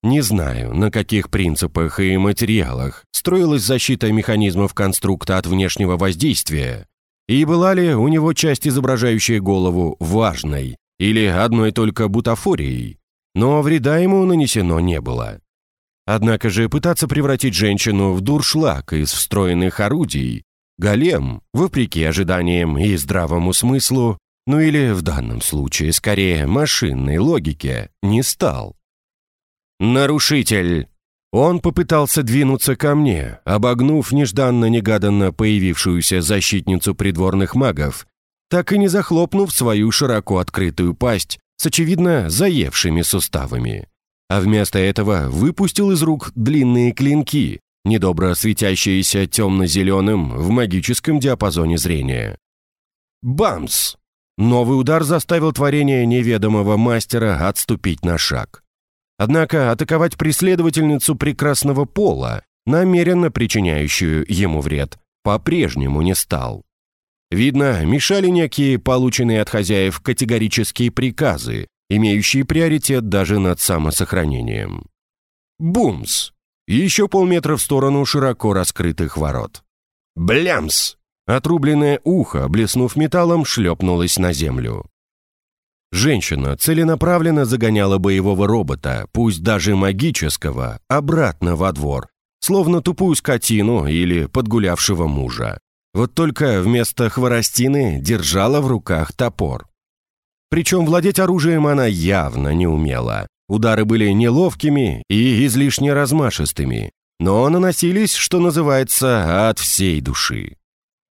Не знаю, на каких принципах и материалах строилась защита механизмов конструкта от внешнего воздействия, и была ли у него часть, изображающая голову, важной или одной только бутафорией, но вреда ему нанесено не было. Однако же пытаться превратить женщину в дуршлаг из встроенных орудий, голем, вопреки ожиданиям и здравому смыслу, ну или в данном случае скорее машинной логике, не стал. «Нарушитель!» Он попытался двинуться ко мне, обогнув нежданно-негаданно появившуюся защитницу придворных магов, так и не захлопнув свою широко открытую пасть с, очевидно, заевшими суставами. А вместо этого выпустил из рук длинные клинки, недобро светящиеся темно-зеленым в магическом диапазоне зрения. Бамс! Новый удар заставил творение неведомого мастера отступить на шаг. Однако атаковать преследовательницу прекрасного пола, намеренно причиняющую ему вред, по-прежнему не стал. Видно, мешали некие полученные от хозяев категорические приказы, имеющие приоритет даже над самосохранением. Бумс! Еще полметра в сторону широко раскрытых ворот. Блямс! Отрубленное ухо, блеснув металлом, шлепнулось на землю. Женщина целенаправленно загоняла боевого робота, пусть даже магического, обратно во двор, словно тупую скотину или подгулявшего мужа. Вот только вместо хворостины держала в руках топор. Причем владеть оружием она явно не умела. Удары были неловкими и излишне размашистыми, но наносились, что называется, от всей души.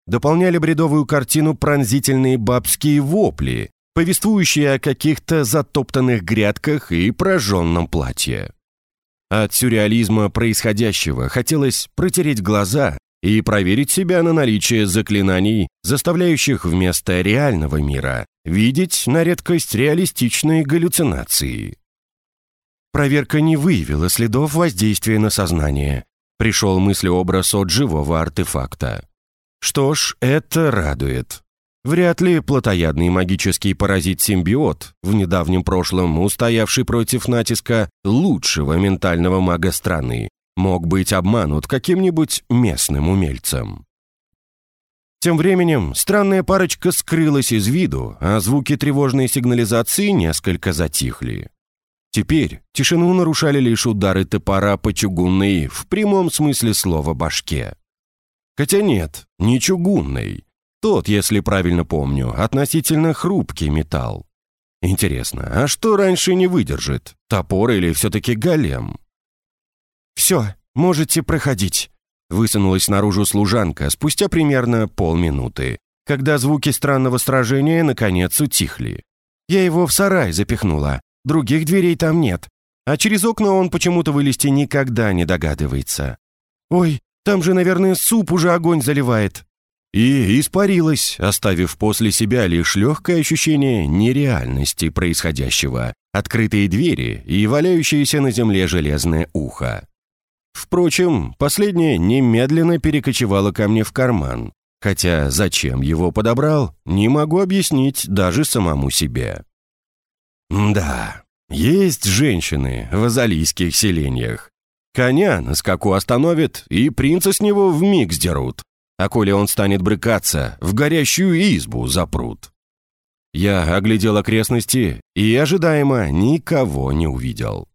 Дополняли бредовую картину пронзительные бабские вопли, повествующие о каких-то затоптанных грядках и прожженном платье. От сюрреализма происходящего хотелось протереть глаза и проверить себя на наличие заклинаний, заставляющих вместо реального мира видеть на редкость реалистичные галлюцинации. Проверка не выявила следов воздействия на сознание. Пришел мыслеобраз от живого артефакта. Что ж, это радует. Вряд ли плотоядный магический паразит-симбиот, в недавнем прошлом устоявший против натиска лучшего ментального мага страны, мог быть обманут каким-нибудь местным умельцем. Тем временем странная парочка скрылась из виду, а звуки тревожной сигнализации несколько затихли. Теперь тишину нарушали лишь удары топора по чугунной, в прямом смысле слова, башке. Хотя нет, не чугунной, тот, если правильно помню, относительно хрупкий металл. Интересно, а что раньше не выдержит? Топор или все-таки голем? «Все, можете проходить», — высунулась наружу служанка спустя примерно полминуты, когда звуки странного сражения наконец утихли. Я его в сарай запихнула, других дверей там нет, а через окна он почему-то вылезти никогда не догадывается. «Ой, там же, наверное, суп уже огонь заливает», и испарилась, оставив после себя лишь легкое ощущение нереальности происходящего, открытые двери и валяющееся на земле железное ухо. Впрочем, последнее немедленно перекочевало ко мне в карман, хотя зачем его подобрал, не могу объяснить даже самому себе. Да, есть женщины в азалийских селениях. Коня на скаку остановят, и принца с него вмиг сдерут. А коли он станет брыкаться, в горящую избу запрут. Я оглядел окрестности и, ожидаемо, никого не увидел.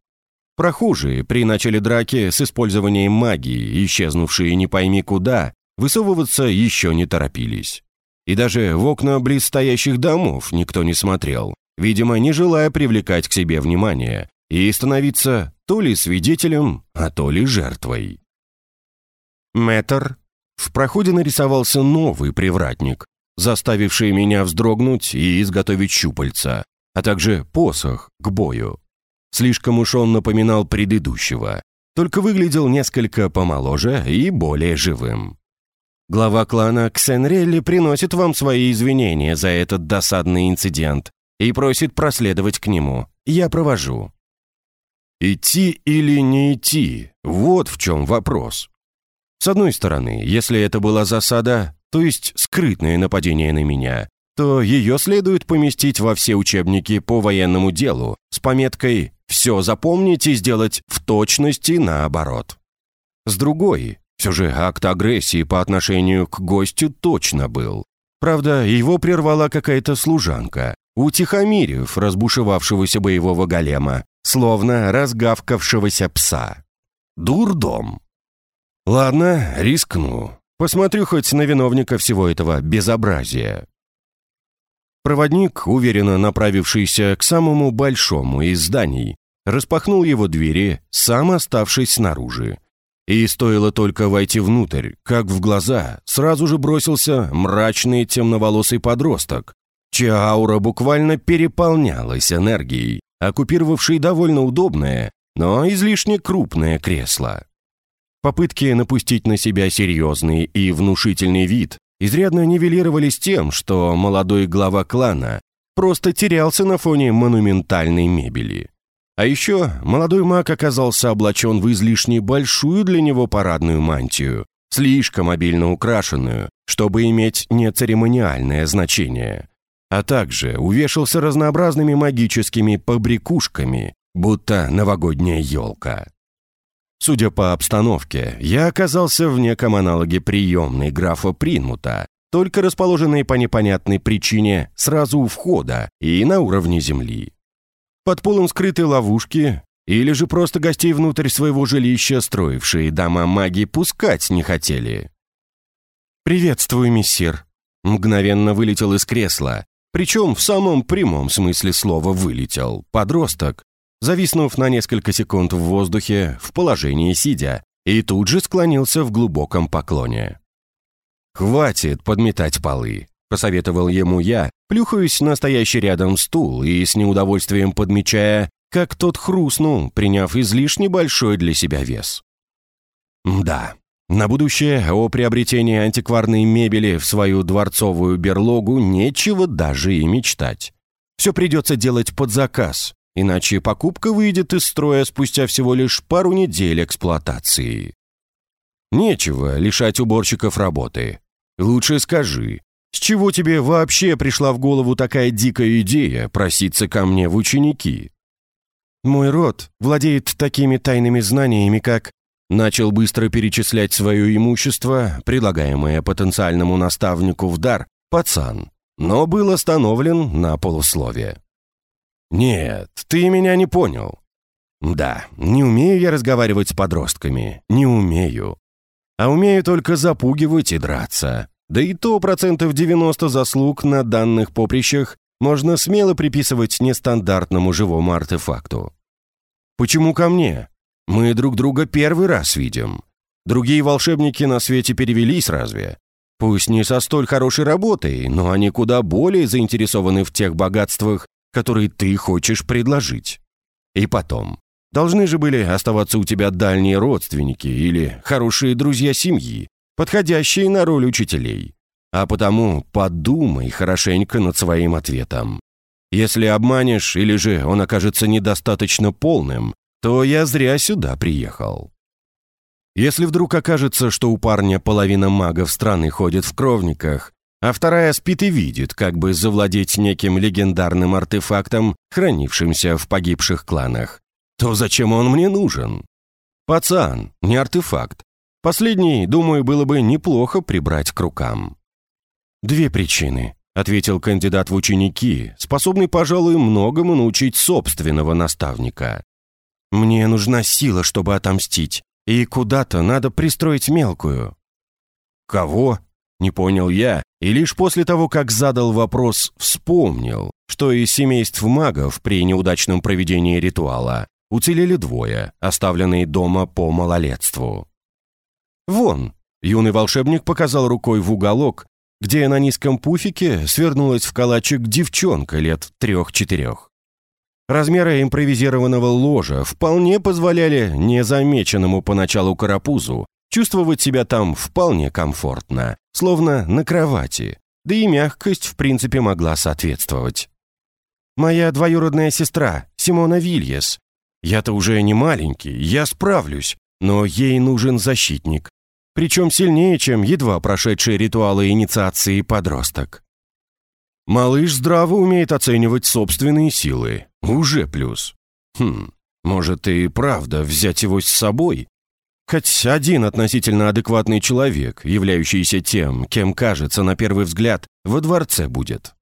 Прохожие при начале драки с использованием магии, исчезнувшие не пойми куда, высовываться еще не торопились. И даже в окна близстоящих домов никто не смотрел, видимо, не желая привлекать к себе внимание и становиться то ли свидетелем, а то ли жертвой. Мэтр. В проходе нарисовался новый привратник, заставивший меня вздрогнуть и изготовить щупальца, а также посох к бою. Слишком уж он напоминал предыдущего, только выглядел несколько помоложе и более живым. Глава клана Ксенрелли приносит вам свои извинения за этот досадный инцидент и просит проследовать к нему. Я провожу». Идти или не идти – вот в чем вопрос. С одной стороны, если это была засада, то есть скрытное нападение на меня, то ее следует поместить во все учебники по военному делу с пометкой «все запомнить и сделать в точности наоборот». С другой, все же акт агрессии по отношению к гостю точно был. Правда, его прервала какая-то служанка, утихомирив разбушевавшегося боевого голема, словно разгавкавшегося пса. Дурдом. Ладно, рискну. Посмотрю хоть на виновника всего этого безобразия. Проводник, уверенно направившийся к самому большому из зданий, распахнул его двери, сам оставшись снаружи. И стоило только войти внутрь, как в глаза сразу же бросился мрачный темноволосый подросток, чья аура буквально переполнялась энергией, оккупировавшей довольно удобное, но излишне крупное кресло. Попытки напустить на себя серьезный и внушительный вид изрядно нивелировались тем, что молодой глава клана просто терялся на фоне монументальной мебели. А еще молодой маг оказался облачен в излишне большую для него парадную мантию, слишком обильно украшенную, чтобы иметь нецеремониальное значение, а также увешался разнообразными магическими побрякушками, будто новогодняя елка. Судя по обстановке, я оказался в неком аналоге приемной графа Принмута, только расположенной по непонятной причине сразу у входа и на уровне земли. Под полом скрытой ловушки или же просто гостей внутрь своего жилища, строившие дома маги, пускать не хотели. «Приветствую, мессир», мгновенно вылетел из кресла, причем в самом прямом смысле слова вылетел, подросток, зависнув на несколько секунд в воздухе в положении сидя, и тут же склонился в глубоком поклоне. «Хватит подметать полы», — посоветовал ему я, плюхаюсь на стоящий рядом стул и с неудовольствием подмечая, как тот хрустнул, приняв излишне большой для себя вес. «Да, на будущее о приобретении антикварной мебели в свою дворцовую берлогу нечего даже и мечтать. Все придется делать под заказ, иначе покупка выйдет из строя спустя всего лишь пару недель эксплуатации. Нечего лишать уборщиков работы. Лучше скажи, с чего тебе вообще пришла в голову такая дикая идея проситься ко мне в ученики? Мой род владеет такими тайными знаниями, как начал быстро перечислять свое имущество, предлагаемое потенциальному наставнику в дар, пацан, но был остановлен на полусловие. «Нет, ты меня не понял». «Да, не умею я разговаривать с подростками, не умею. А умею только запугивать и драться. Да и то процентов 90 заслуг на данных поприщах можно смело приписывать нестандартному живому артефакту. Почему ко мне? Мы друг друга первый раз видим. Другие волшебники на свете перевелись разве? Пусть не со столь хорошей работой, но они куда более заинтересованы в тех богатствах, которые ты хочешь предложить. И потом, должны же были оставаться у тебя дальние родственники или хорошие друзья семьи, подходящие на роль учителей. а потому подумай хорошенько над своим ответом. Если обманешь или же он окажется недостаточно полным, то я зря сюда приехал. Если вдруг окажется, что у парня половина магов страны ходит в кровниках, а вторая спит и видит, как бы завладеть неким легендарным артефактом, хранившимся в погибших кланах, то зачем он мне нужен? Пацан, не артефакт. Последний, думаю, было бы неплохо прибрать к рукам. Две причины, ответил кандидат в ученики, способный, пожалуй, многому научить собственного наставника. Мне нужна сила, чтобы отомстить, и куда-то надо пристроить мелкую. Кого? Не понял я, и лишь после того, как задал вопрос, вспомнил, что из семейств магов при неудачном проведении ритуала уцелели двое, оставленные дома по малолетству. «Вон!» — юный волшебник показал рукой в уголок, где на низком пуфике свернулась в калачик девчонка лет трех-четырех. Размеры импровизированного ложа вполне позволяли незамеченному поначалу карапузу чувствовать себя там вполне комфортно, словно на кровати, да и мягкость в принципе могла соответствовать. «Моя двоюродная сестра, Симона Вильес. Я-то уже не маленький, я справлюсь, но ей нужен защитник. Причем сильнее, чем едва прошедшие ритуалы инициации подросток. Малыш здраво умеет оценивать собственные силы. Уже плюс. Хм, может и правда взять его с собой? Хоть один относительно адекватный человек, являющийся тем, кем кажется на первый взгляд, во дворце будет.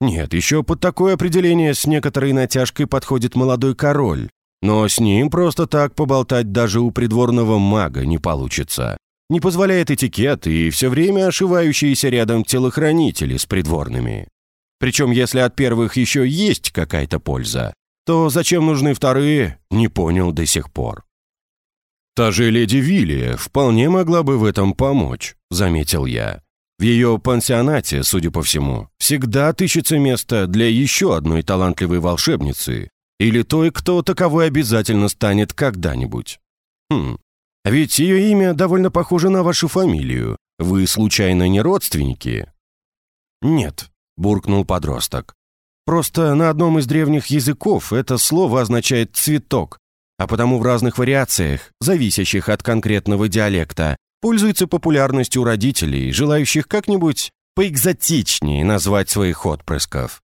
Нет, еще под такое определение с некоторой натяжкой подходит молодой король, но с ним просто так поболтать даже у придворного мага не получится. Не позволяет этикет и все время ошивающиеся рядом телохранители с придворными. Причем, если от первых еще есть какая-то польза, то зачем нужны вторые, не понял до сих пор. «Та же леди Виллия вполне могла бы в этом помочь», — заметил я. В ее пансионате, судя по всему, всегда тыщется место для еще одной талантливой волшебницы или той, кто таковой обязательно станет когда-нибудь. Хм, ведь ее имя довольно похоже на вашу фамилию. Вы, случайно, не родственники? Нет, буркнул подросток. Просто на одном из древних языков это слово означает «цветок», а потому в разных вариациях, зависящих от конкретного диалекта, пользуется популярностью родителей, желающих как-нибудь поэкзотичнее назвать своих отпрысков.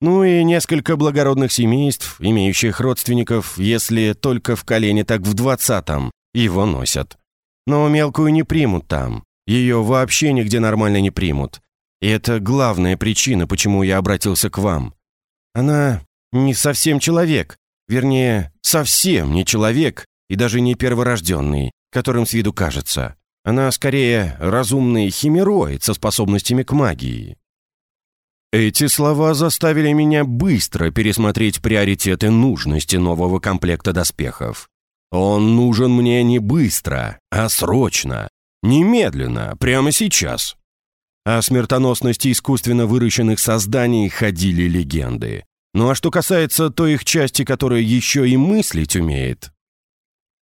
Ну и несколько благородных семейств, имеющих родственников, если только в колене, так в двадцатом, его носят. Но мелкую не примут там. Ее вообще нигде нормально не примут. И это главная причина, почему я обратился к вам. Она не совсем человек. Вернее, совсем не человек и даже не перворожденный, которым с виду кажется. Она скорее разумный химероид со способностями к магии. Эти слова заставили меня быстро пересмотреть приоритеты нужности нового комплекта доспехов. Он нужен мне не быстро, а срочно. Немедленно, прямо сейчас. О смертоносности искусственно выращенных созданий ходили легенды. Ну а что касается той их части, которая еще и мыслить умеет...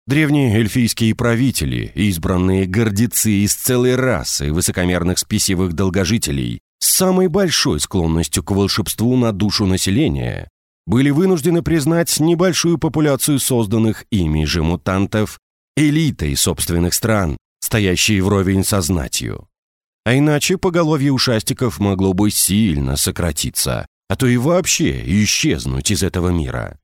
Древние эльфийские правители, избранные гордецы из целой расы высокомерных спесивых долгожителей с самой большой склонностью к волшебству на душу населения, были вынуждены признать небольшую популяцию созданных ими же мутантов элитой собственных стран, стоящей вровень со знатью. А иначе поголовье ушастиков могло бы сильно сократиться, а то и вообще исчезнуть из этого мира.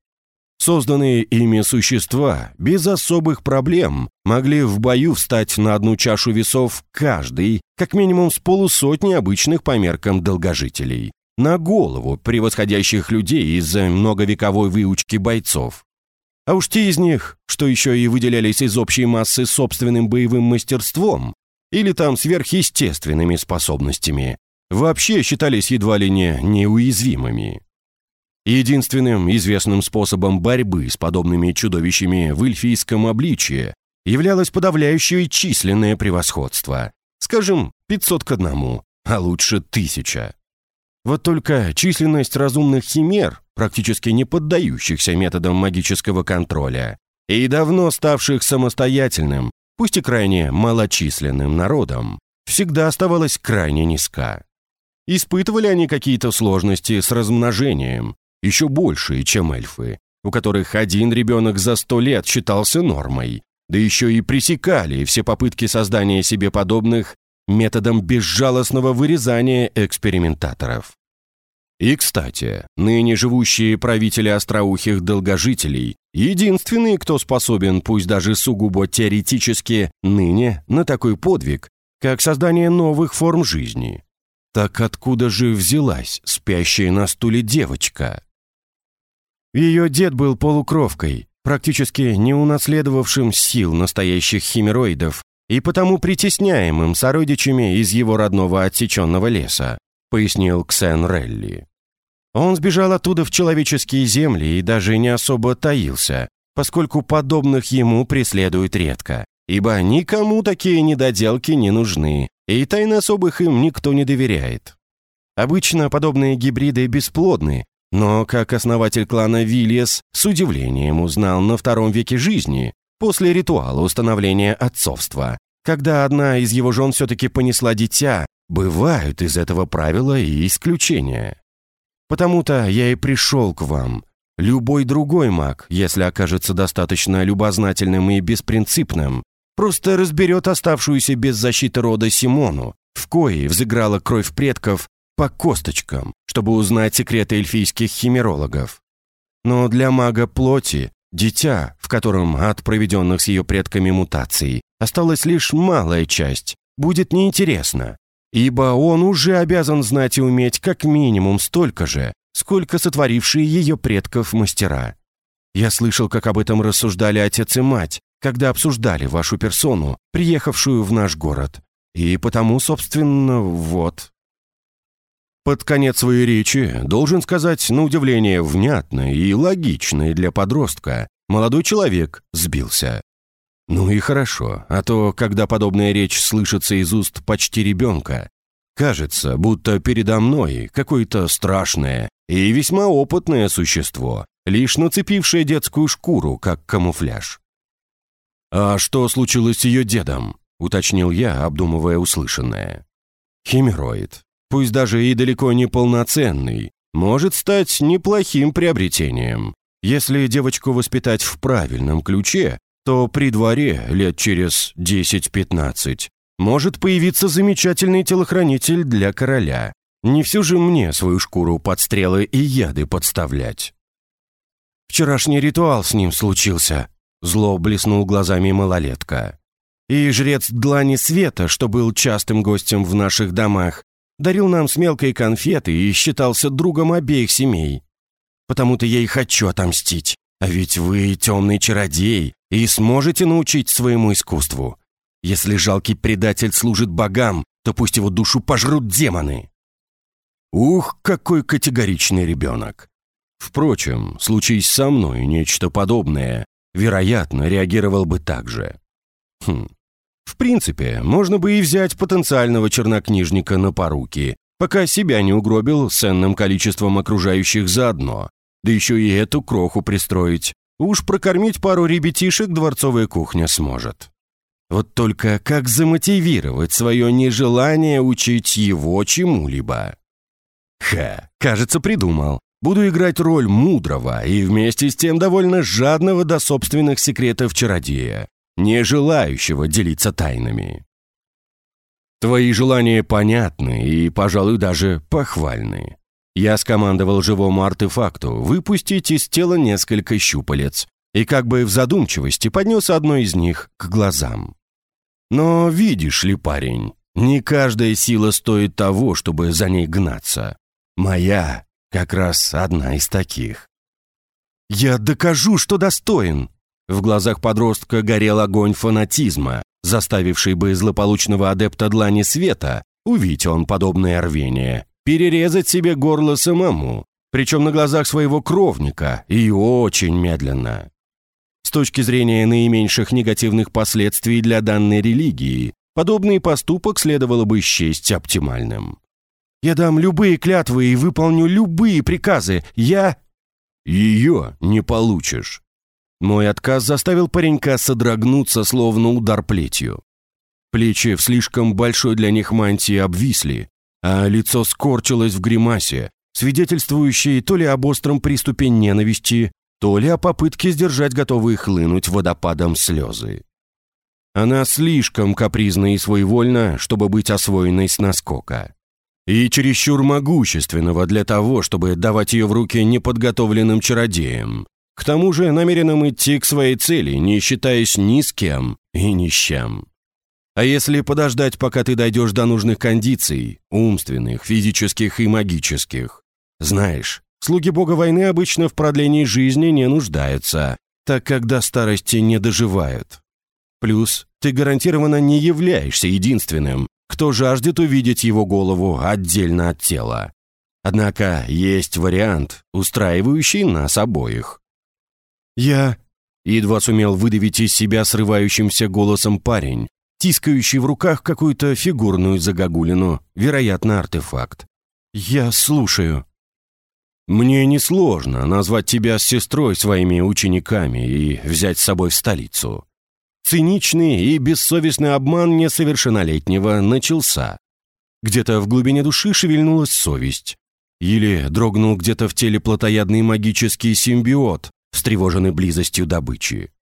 Созданные ими существа без особых проблем могли в бою встать на одну чашу весов каждый, как минимум с полусотни обычных по меркам долгожителей, на голову превосходящих людей из-за многовековой выучки бойцов. А уж те из них, что еще и выделялись из общей массы собственным боевым мастерством, или там сверхъестественными способностями, вообще считались едва ли не неуязвимыми. Единственным известным способом борьбы с подобными чудовищами в эльфийском обличье являлось подавляющее численное превосходство. Скажем, 500 к одному, а лучше 1000. Вот только численность разумных химер, практически не поддающихся методам магического контроля, и давно ставших самостоятельным, пусть и крайне малочисленным народом, всегда оставалась крайне низка. Испытывали они какие-то сложности с размножением, еще большие, чем эльфы, у которых один ребенок за сто лет считался нормой, да еще и пресекали все попытки создания себе подобных методом безжалостного вырезания экспериментаторов. И, кстати, ныне живущие правители остроухих долгожителей единственные, кто способен, пусть даже сугубо теоретически, ныне на такой подвиг, как создание новых форм жизни. Так откуда же взялась спящая на стуле девочка? Ее дед был полукровкой, практически не унаследовавшим сил настоящих химероидов и потому притесняемым сородичами из его родного отсеченного леса, пояснил Ксен Релли. Он сбежал оттуда в человеческие земли и даже не особо таился, поскольку подобных ему преследуют редко, ибо никому такие недоделки не нужны, и тайн особых им никто не доверяет. Обычно подобные гибриды бесплодны, но как основатель клана Вильяс с удивлением узнал на втором веке жизни, после ритуала установления отцовства, когда одна из его жен все-таки понесла дитя, бывают из этого правила и исключения. Потому-то я и пришел к вам. Любой другой маг, если окажется достаточно любознательным и беспринципным, просто разберет оставшуюся без защиты рода Симону, в коей взыграла кровь предков по косточкам, чтобы узнать секреты эльфийских химерологов. Но для мага плоти дитя, в котором от проведенных с ее предками мутаций осталась лишь малая часть, будет неинтересно, ибо он уже обязан знать и уметь как минимум столько же, сколько сотворившие ее предков мастера. Я слышал, как об этом рассуждали отец и мать, когда обсуждали вашу персону, приехавшую в наш город. И потому, собственно, вот, под конец своей речи, должен сказать, на удивление внятной и логичной для подростка, молодой человек сбился. Ну и хорошо, а то, когда подобная речь слышится из уст почти ребенка, кажется, будто передо мной какое-то страшное и весьма опытное существо, лишь нацепившее детскую шкуру, как камуфляж. «А что случилось с ее дедом?» — уточнил я, обдумывая услышанное. «Химероид пусть даже и далеко не полноценный, может стать неплохим приобретением. Если девочку воспитать в правильном ключе, то при дворе лет через 10-15 может появиться замечательный телохранитель для короля. Не всю же мне свою шкуру под стрелы и яды подставлять. Вчерашний ритуал с ним случился. Зло блеснул глазами малолетка. И жрец Длани Света, что был частым гостем в наших домах, дарил нам с мелкой конфеты и считался другом обеих семей. Потому-то я и хочу отомстить. А ведь вы темный чародей и сможете научить своему искусству. Если жалкий предатель служит богам, то пусть его душу пожрут демоны. Ух, какой категоричный ребенок. Впрочем, случись со мной нечто подобное, вероятно, реагировал бы так же. Хм, в принципе, можно бы и взять потенциального чернокнижника на поруки, пока себя не угробил ценным количеством окружающих заодно, да еще и эту кроху пристроить. Уж прокормить пару ребятишек дворцовая кухня сможет. Вот только как замотивировать свое нежелание учить его чему-либо? Ха, кажется, придумал. Буду играть роль мудрого и вместе с тем довольно жадного до собственных секретов чародея не желающего делиться тайнами. Твои желания понятны и, пожалуй, даже похвальны. Я скомандовал живому артефакту выпустить из тела несколько щупалец и как бы в задумчивости поднес одно из них к глазам. Но видишь ли, парень, не каждая сила стоит того, чтобы за ней гнаться. Моя как раз одна из таких. «Я докажу, что достоин!» В глазах подростка горел огонь фанатизма, заставивший бы злополучного адепта длани света, увидеть он подобное рвение, перерезать себе горло самому, причем на глазах своего кровника, и очень медленно. С точки зрения наименьших негативных последствий для данной религии, подобный поступок следовало бы счесть оптимальным. «Я дам любые клятвы и выполню любые приказы. Я...» «Ее не получишь», мой отказ заставил паренька содрогнуться, словно удар плетью. Плечи в слишком большой для них мантии обвисли, а лицо скорчилось в гримасе, свидетельствующей то ли об остром приступе ненависти, то ли о попытке сдержать готовые хлынуть водопадом слезы. Она слишком капризна и своевольна, чтобы быть освоенной с наскока. И чересчур могущественного для того, чтобы давать ее в руки неподготовленным чародеям. К тому же намеренным идти к своей цели, не считаясь ни с кем и ни с чем. А если подождать, пока ты дойдешь до нужных кондиций, умственных, физических и магических? Знаешь, слуги бога войны обычно в продлении жизни не нуждаются, так как до старости не доживают. Плюс ты гарантированно не являешься единственным, кто жаждет увидеть его голову отдельно от тела. Однако есть вариант, устраивающий нас обоих. «Я...» — едва сумел выдавить из себя срывающимся голосом парень, тискающий в руках какую-то фигурную загогулину, вероятно, артефакт. «Я слушаю». «Мне несложно назвать тебя с сестрой своими учениками и взять с собой в столицу. Циничный и бессовестный обман несовершеннолетнего начался. Где-то в глубине души шевельнулась совесть. Или дрогнул где-то в теле плотоядный магический симбиот, встревоженный близостью добычи.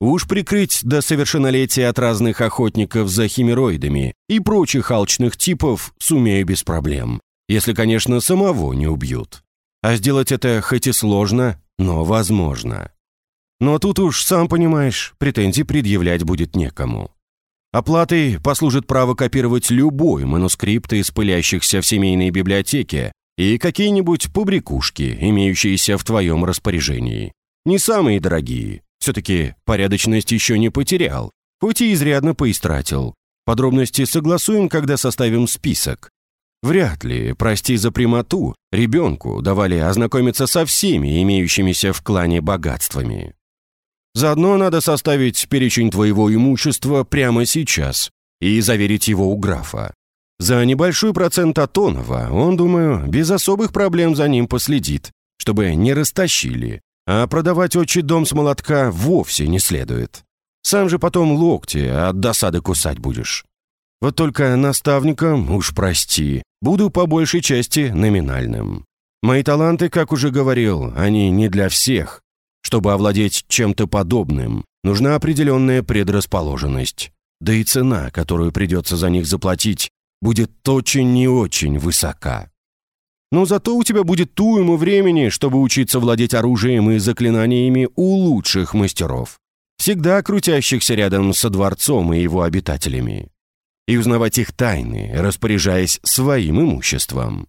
Уж прикрыть до совершеннолетия от разных охотников за химероидами и прочих алчных типов сумею без проблем, если, конечно, самого не убьют. А сделать это хоть и сложно, но возможно. Но тут уж, сам понимаешь, претензий предъявлять будет некому. Оплатой послужит право копировать любой манускрипт из пылящихся в семейной библиотеке и какие-нибудь побрякушки, имеющиеся в твоем распоряжении. Не самые дорогие, все-таки порядочность еще не потерял, хоть и изрядно поистратил. Подробности согласуем, когда составим список. Вряд ли, прости за прямоту, ребенку давали ознакомиться со всеми имеющимися в клане богатствами. Заодно надо составить перечень твоего имущества прямо сейчас и заверить его у графа. За небольшой процент Атонова он, думаю, без особых проблем за ним последит, чтобы не растащили, а продавать отчий дом с молотка вовсе не следует. Сам же потом локти от досады кусать будешь. Вот только наставником, уж прости, буду по большей части номинальным. Мои таланты, как уже говорил, они не для всех. Чтобы овладеть чем-то подобным, нужна определенная предрасположенность. Да и цена, которую придется за них заплатить, будет очень и очень высока. Но зато у тебя будет уйма времени, чтобы учиться владеть оружием и заклинаниями у лучших мастеров, всегда крутящихся рядом со дворцом и его обитателями, и узнавать их тайны, распоряжаясь своим имуществом.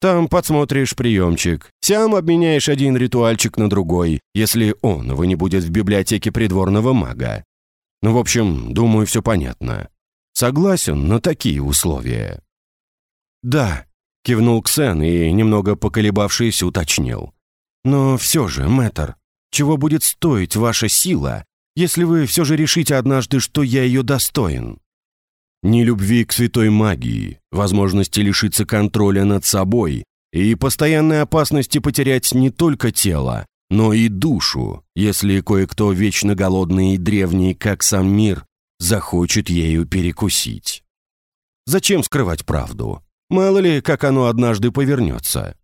Там подсмотришь приемчик, сам обменяешь один ритуальчик на другой, если он его не будет в библиотеке придворного мага. Ну, в общем, думаю, все понятно. Согласен на такие условия. Да, Кивнул Ксен и, немного поколебавшись, уточнил. «Но все же, мэтр, чего будет стоить ваша сила, если вы все же решите однажды, что я ее достоин?» «Ни любви к святой магии, возможности лишиться контроля над собой и постоянной опасности потерять не только тело, но и душу, если кое-кто вечно голодный и древний, как сам мир, захочет ею перекусить. Зачем скрывать правду? Мало ли, как оно однажды повернется.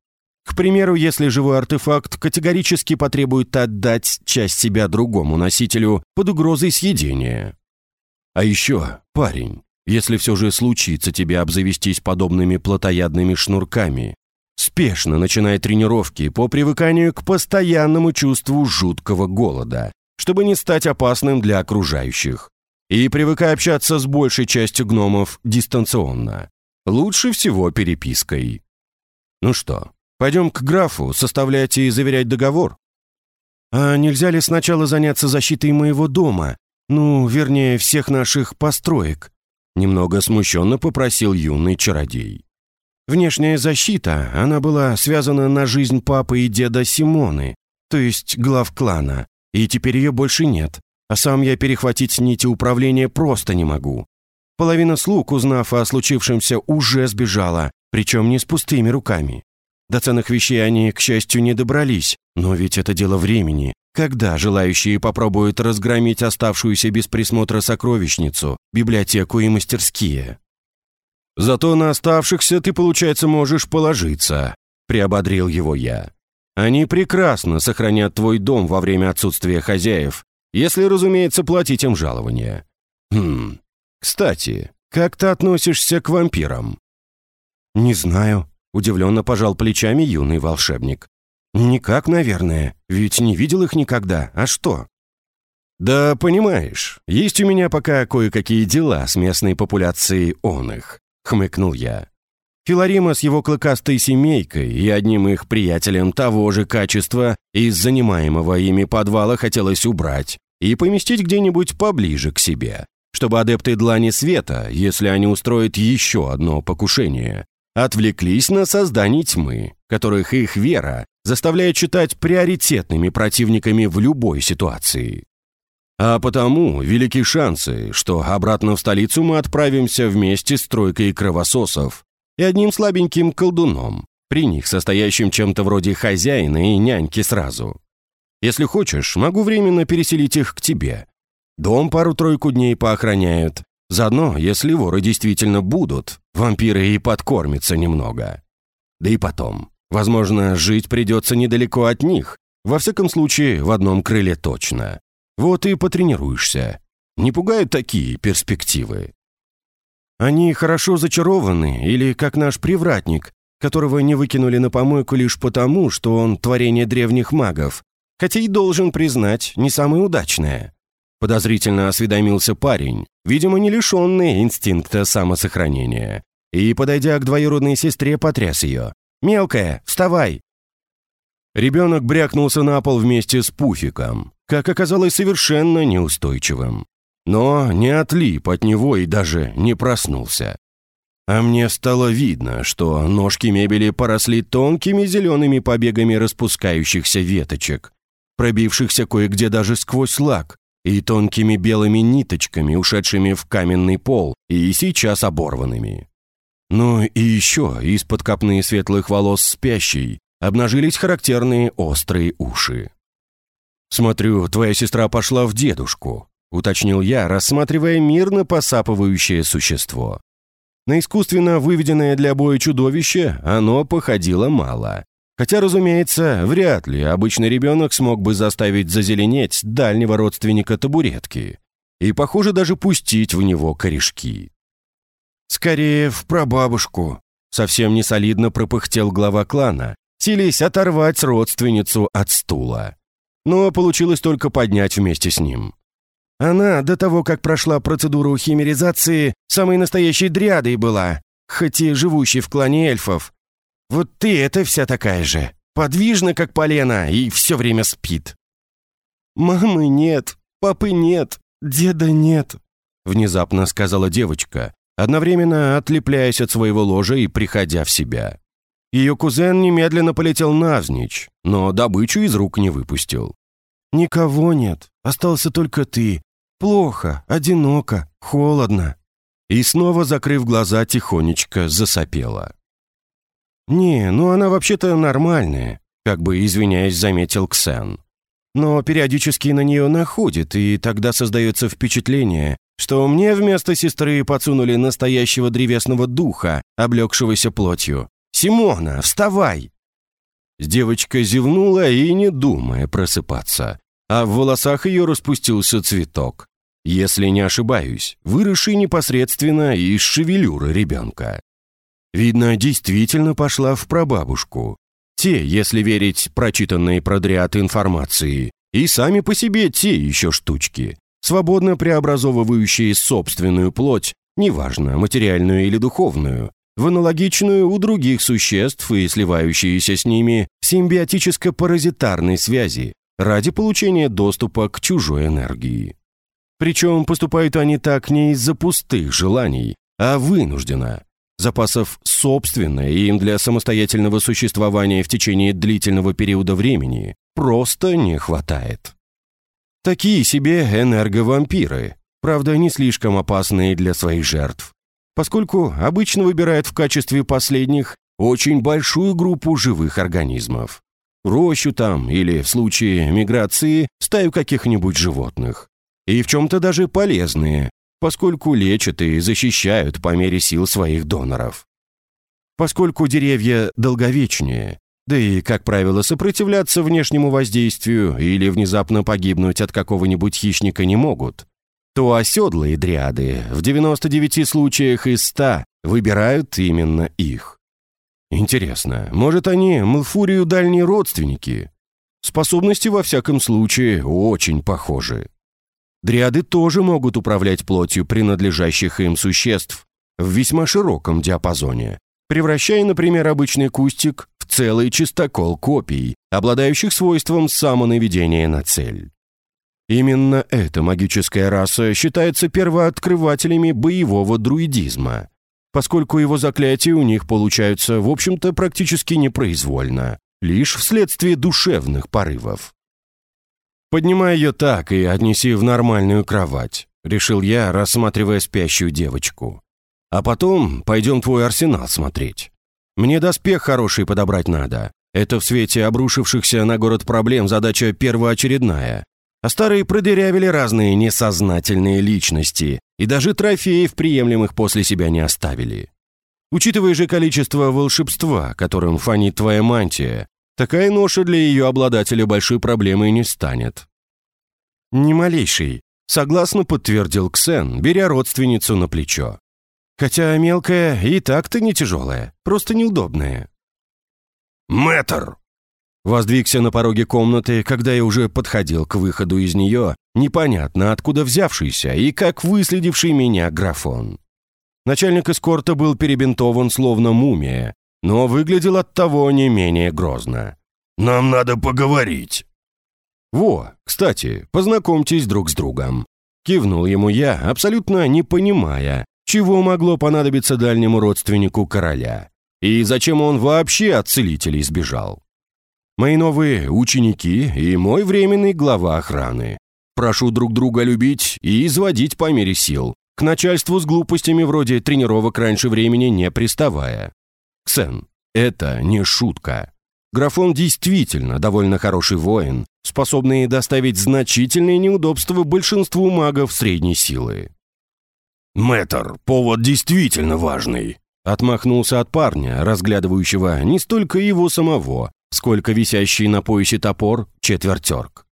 К примеру, если живой артефакт категорически потребует отдать часть себя другому носителю под угрозой съедения. А еще, парень, если все же случится тебе обзавестись подобными плотоядными шнурками, спешно начинай тренировки по привыканию к постоянному чувству жуткого голода, чтобы не стать опасным для окружающих. И привыкай общаться с большей частью гномов дистанционно. Лучше всего перепиской. Ну что, пойдем к графу составлять и заверять договор? А нельзя ли сначала заняться защитой моего дома? Ну, вернее, всех наших построек? Немного смущенно попросил юный чародей. Внешняя защита, она была связана на жизнь папы и деда Симоны, то есть глав клана, и теперь ее больше нет, а сам я перехватить нити управления просто не могу. Половина слуг, узнав о случившемся, уже сбежала, причем не с пустыми руками. До ценных вещей они, к счастью, не добрались, но ведь это дело времени, Когда желающие попробуют разгромить оставшуюся без присмотра сокровищницу, библиотеку и мастерские? Зато на оставшихся ты, получается, можешь положиться, приободрил его я. Они прекрасно сохранят твой дом во время отсутствия хозяев, если, разумеется, платить им жалование. Хм, кстати, как ты относишься к вампирам? Не знаю, удивленно пожал плечами юный волшебник. Никак, наверное, ведь не видел их никогда, а что? Да, понимаешь, есть у меня пока кое-какие дела с местной популяцией он их, хмыкнул я. Филарима с его клыкастой семейкой и одним их приятелем того же качества из занимаемого ими подвала хотелось убрать и поместить где-нибудь поближе к себе, чтобы адепты Длани Света, если они устроят еще одно покушение, отвлеклись на создание тьмы, которых их вера заставляет считать приоритетными противниками в любой ситуации. А потому велики шансы, что обратно в столицу мы отправимся вместе с тройкой кровососов, и одним слабеньким колдуном, при них состоящим чем-то вроде хозяина и няньки сразу. Если хочешь, могу временно переселить их к тебе. Дом пару-тройку дней поохраняют. Заодно, если воры действительно будут, вампиры и подкормятся немного. Да и потом, возможно, жить придется недалеко от них. Во всяком случае, в одном крыле точно. Вот и потренируешься. Не пугают такие перспективы. Они хорошо зачарованы, или как наш привратник, которого не выкинули на помойку лишь потому, что он творение древних магов, хотя и должен признать, не самое удачное. Подозрительно осведомился парень, видимо, не лишенный инстинкта самосохранения, и, подойдя к двоюродной сестре, потряс ее. «Мелкая, вставай!» Ребенок брякнулся на пол вместе с пуфиком, как оказалось совершенно неустойчивым но не отлип от него и даже не проснулся. А мне стало видно, что ножки мебели поросли тонкими зелеными побегами распускающихся веточек, пробившихся кое-где даже сквозь лак, и тонкими белыми ниточками, ушедшими в каменный пол и сейчас оборванными. Ну и еще из-под копны светлых волос спящей обнажились характерные острые уши. «Смотрю, твоя сестра пошла в дедушку», уточнил я, рассматривая мирно посапывающее существо. На искусственно выведенное для боя чудовище оно походило мало. Хотя, разумеется, вряд ли обычный ребенок смог бы заставить зазеленеть дальнего родственника табуретки. И, похоже, даже пустить в него корешки. «Скорее, в прабабушку», — совсем не солидно пропыхтел глава клана, сились оторвать родственницу от стула. Но получилось только поднять вместе с ним. Она, до того, как прошла процедуру химеризации, самой настоящей дрядой была, хоть и живущей в клане эльфов. Вот ты это вся такая же, подвижна, как полено, и все время спит». «Мамы нет, папы нет, деда нет», — внезапно сказала девочка, одновременно отлепляясь от своего ложа и приходя в себя. Ее кузен немедленно полетел навзничь, но добычу из рук не выпустил. «Никого нет, остался только ты. Плохо, одиноко, холодно». И снова, закрыв глаза, тихонечко засопела. «Не, ну она вообще-то нормальная», как бы извиняясь, заметил Ксен. Но периодически на нее находит, и тогда создается впечатление, что мне вместо сестры подсунули настоящего древесного духа, облегшегося плотью. «Симона, вставай!» Девочка зевнула и, не думая просыпаться, а в волосах ее распустился цветок. Если не ошибаюсь, выросший непосредственно из шевелюры ребенка. Видно, действительно пошла в прабабушку. Те, если верить прочитанной продриат информации, и сами по себе те еще штучки, свободно преобразовывающие собственную плоть, неважно, материальную или духовную, в аналогичную у других существ и сливающиеся с ними в симбиотическо-паразитарной связи, ради получения доступа к чужой энергии. Причем поступают они так не из-за пустых желаний, а вынужденно. Запасов собственной им для самостоятельного существования в течение длительного периода времени просто не хватает. Такие себе энерговампиры, правда, не слишком опасные для своих жертв, поскольку обычно выбирают в качестве последних очень большую группу живых организмов. Рощу там или, в случае миграции, стаю каких-нибудь животных. И в чем-то даже полезные, поскольку лечат и защищают по мере сил своих доноров. Поскольку деревья долговечнее, да и, как правило, сопротивляться внешнему воздействию или внезапно погибнуть от какого-нибудь хищника не могут, то оседлые дриады в 99 случаях из 100 выбирают именно их. Интересно, может они Малфурию дальние родственники? Способности, во всяком случае, очень похожи. Дриады тоже могут управлять плотью принадлежащих им существ в весьма широком диапазоне, превращая, например, обычный кустик целый чистокол копий, обладающих свойством самонаведения на цель. Именно эта магическая раса считается первооткрывателями боевого друидизма, поскольку его заклятия у них получаются, в общем-то, практически непроизвольно, лишь вследствие душевных порывов. «Поднимай ее так и отнеси в нормальную кровать», — решил я, рассматривая спящую девочку. «А потом пойдем твой арсенал смотреть. Мне доспех хороший подобрать надо. Это в свете обрушившихся на город проблем задача первоочередная, а старые продырявили разные несознательные личности и даже трофеев, приемлемых после себя, не оставили. Учитывая же количество волшебства, которым фанит твоя мантия, такая ноша для ее обладателя большой проблемой не станет. «Ни малейший», — согласно подтвердил Ксен, беря родственницу на плечо. «Хотя мелкая и так-то не тяжелая, просто неудобная». «Мэтр!» Воздвигся на пороге комнаты, когда я уже подходил к выходу из нее, непонятно откуда взявшийся и как выследивший меня графон. Начальник эскорта был перебинтован словно мумия, но выглядел от того не менее грозно. «Нам надо поговорить». «Во, кстати, познакомьтесь друг с другом». Кивнул ему я, абсолютно не понимая, чего могло понадобиться дальнему родственнику короля, и зачем он вообще от целителей сбежал. Мои новые ученики и мой временный глава охраны. Прошу друг друга любить и изводить по мере сил, к начальству с глупостями вроде тренировок раньше времени не приставая. Ксен, это не шутка. Графон действительно довольно хороший воин, способный доставить значительные неудобства большинству магов средней силы. «Мэтр, повод действительно важный», — отмахнулся от парня, разглядывающего не столько его самого, сколько висящий на поясе топор четвертерк.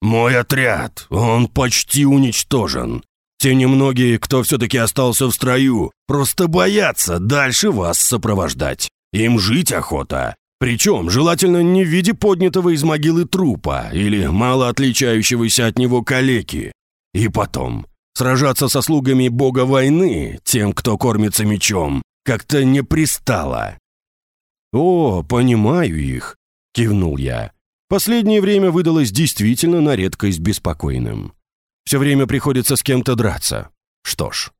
«Мой отряд, он почти уничтожен. Те немногие, кто все-таки остался в строю, просто боятся дальше вас сопровождать. Им жить охота. Причем желательно не в виде поднятого из могилы трупа или мало отличающегося от него калеки. И потом, сражаться со слугами бога войны, тем, кто кормится мечом, как-то не пристало. «О, понимаю их», — кивнул я. Последнее время выдалось действительно на редкость беспокойным. Все время приходится с кем-то драться. Что ж,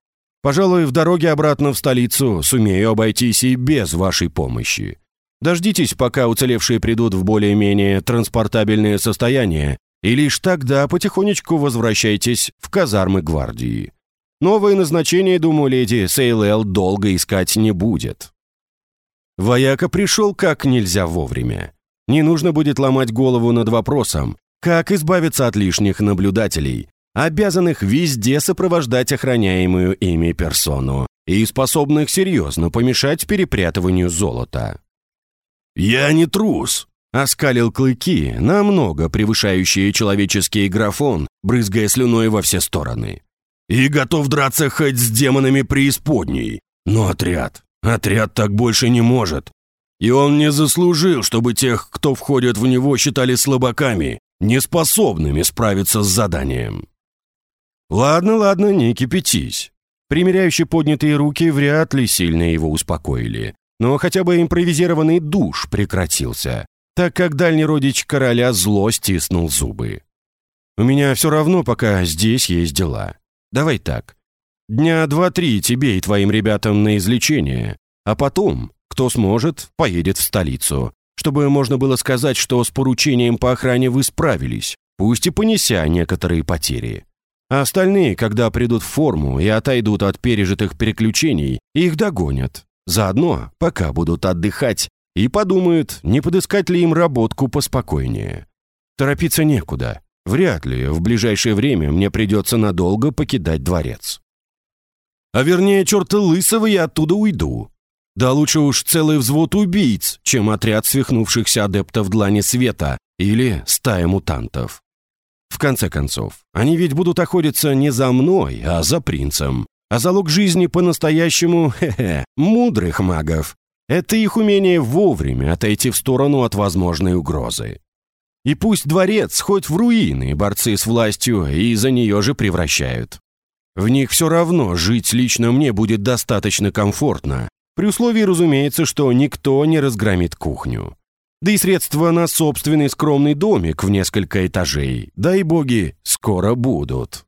пожалуй, в дороге обратно в столицу сумею обойтись и без вашей помощи. Дождитесь, пока уцелевшие придут в более-менее транспортабельное состояние, и лишь тогда потихонечку возвращайтесь в казармы гвардии. Новое назначение, думаю, леди Сейлэл долго искать не будет. Вояка пришел как нельзя вовремя. Не нужно будет ломать голову над вопросом, как избавиться от лишних наблюдателей, обязанных везде сопровождать охраняемую ими персону и способных серьезно помешать перепрятыванию золота. «Я не трус», — оскалил клыки, намного превышающие человеческий графон, брызгая слюной во все стороны. «И готов драться хоть с демонами преисподней, но отряд Отряд так больше не может. И он не заслужил, чтобы тех, кто входит в него, считали слабаками, неспособными справиться с заданием. Ладно, ладно, не кипятись. Примеряющие поднятые руки вряд ли сильно его успокоили. Но хотя бы импровизированный душ прекратился, так как дальний родич короля зло стиснул зубы. «У меня все равно пока здесь есть дела. Давай так. Дня два-три тебе и твоим ребятам на излечение, а потом, кто сможет, поедет в столицу, чтобы можно было сказать, что с поручением по охране вы справились, пусть и понеся некоторые потери. А остальные, когда придут в форму и отойдут от пережитых переключений, их догонят. Заодно, пока будут отдыхать, и подумают, не подыскать ли им работку поспокойнее. Торопиться некуда. Вряд ли в ближайшее время мне придется надолго покидать дворец. А вернее, черта лысого я оттуда уйду. Да лучше уж целый взвод убийц, чем отряд свихнувшихся адептов Длани Света или стая мутантов. В конце концов, они ведь будут охотиться не за мной, а за принцем. А залог жизни по-настоящему, хе-хе, мудрых магов. Это их умение вовремя отойти в сторону от возможной угрозы. И пусть дворец хоть в руины борцы с властью и за нее же превращают. В них все равно жить лично мне будет достаточно комфортно, при условии, разумеется, что никто не разгромит кухню. Да и средства на собственный скромный домик в несколько этажей, дай боги, скоро будут.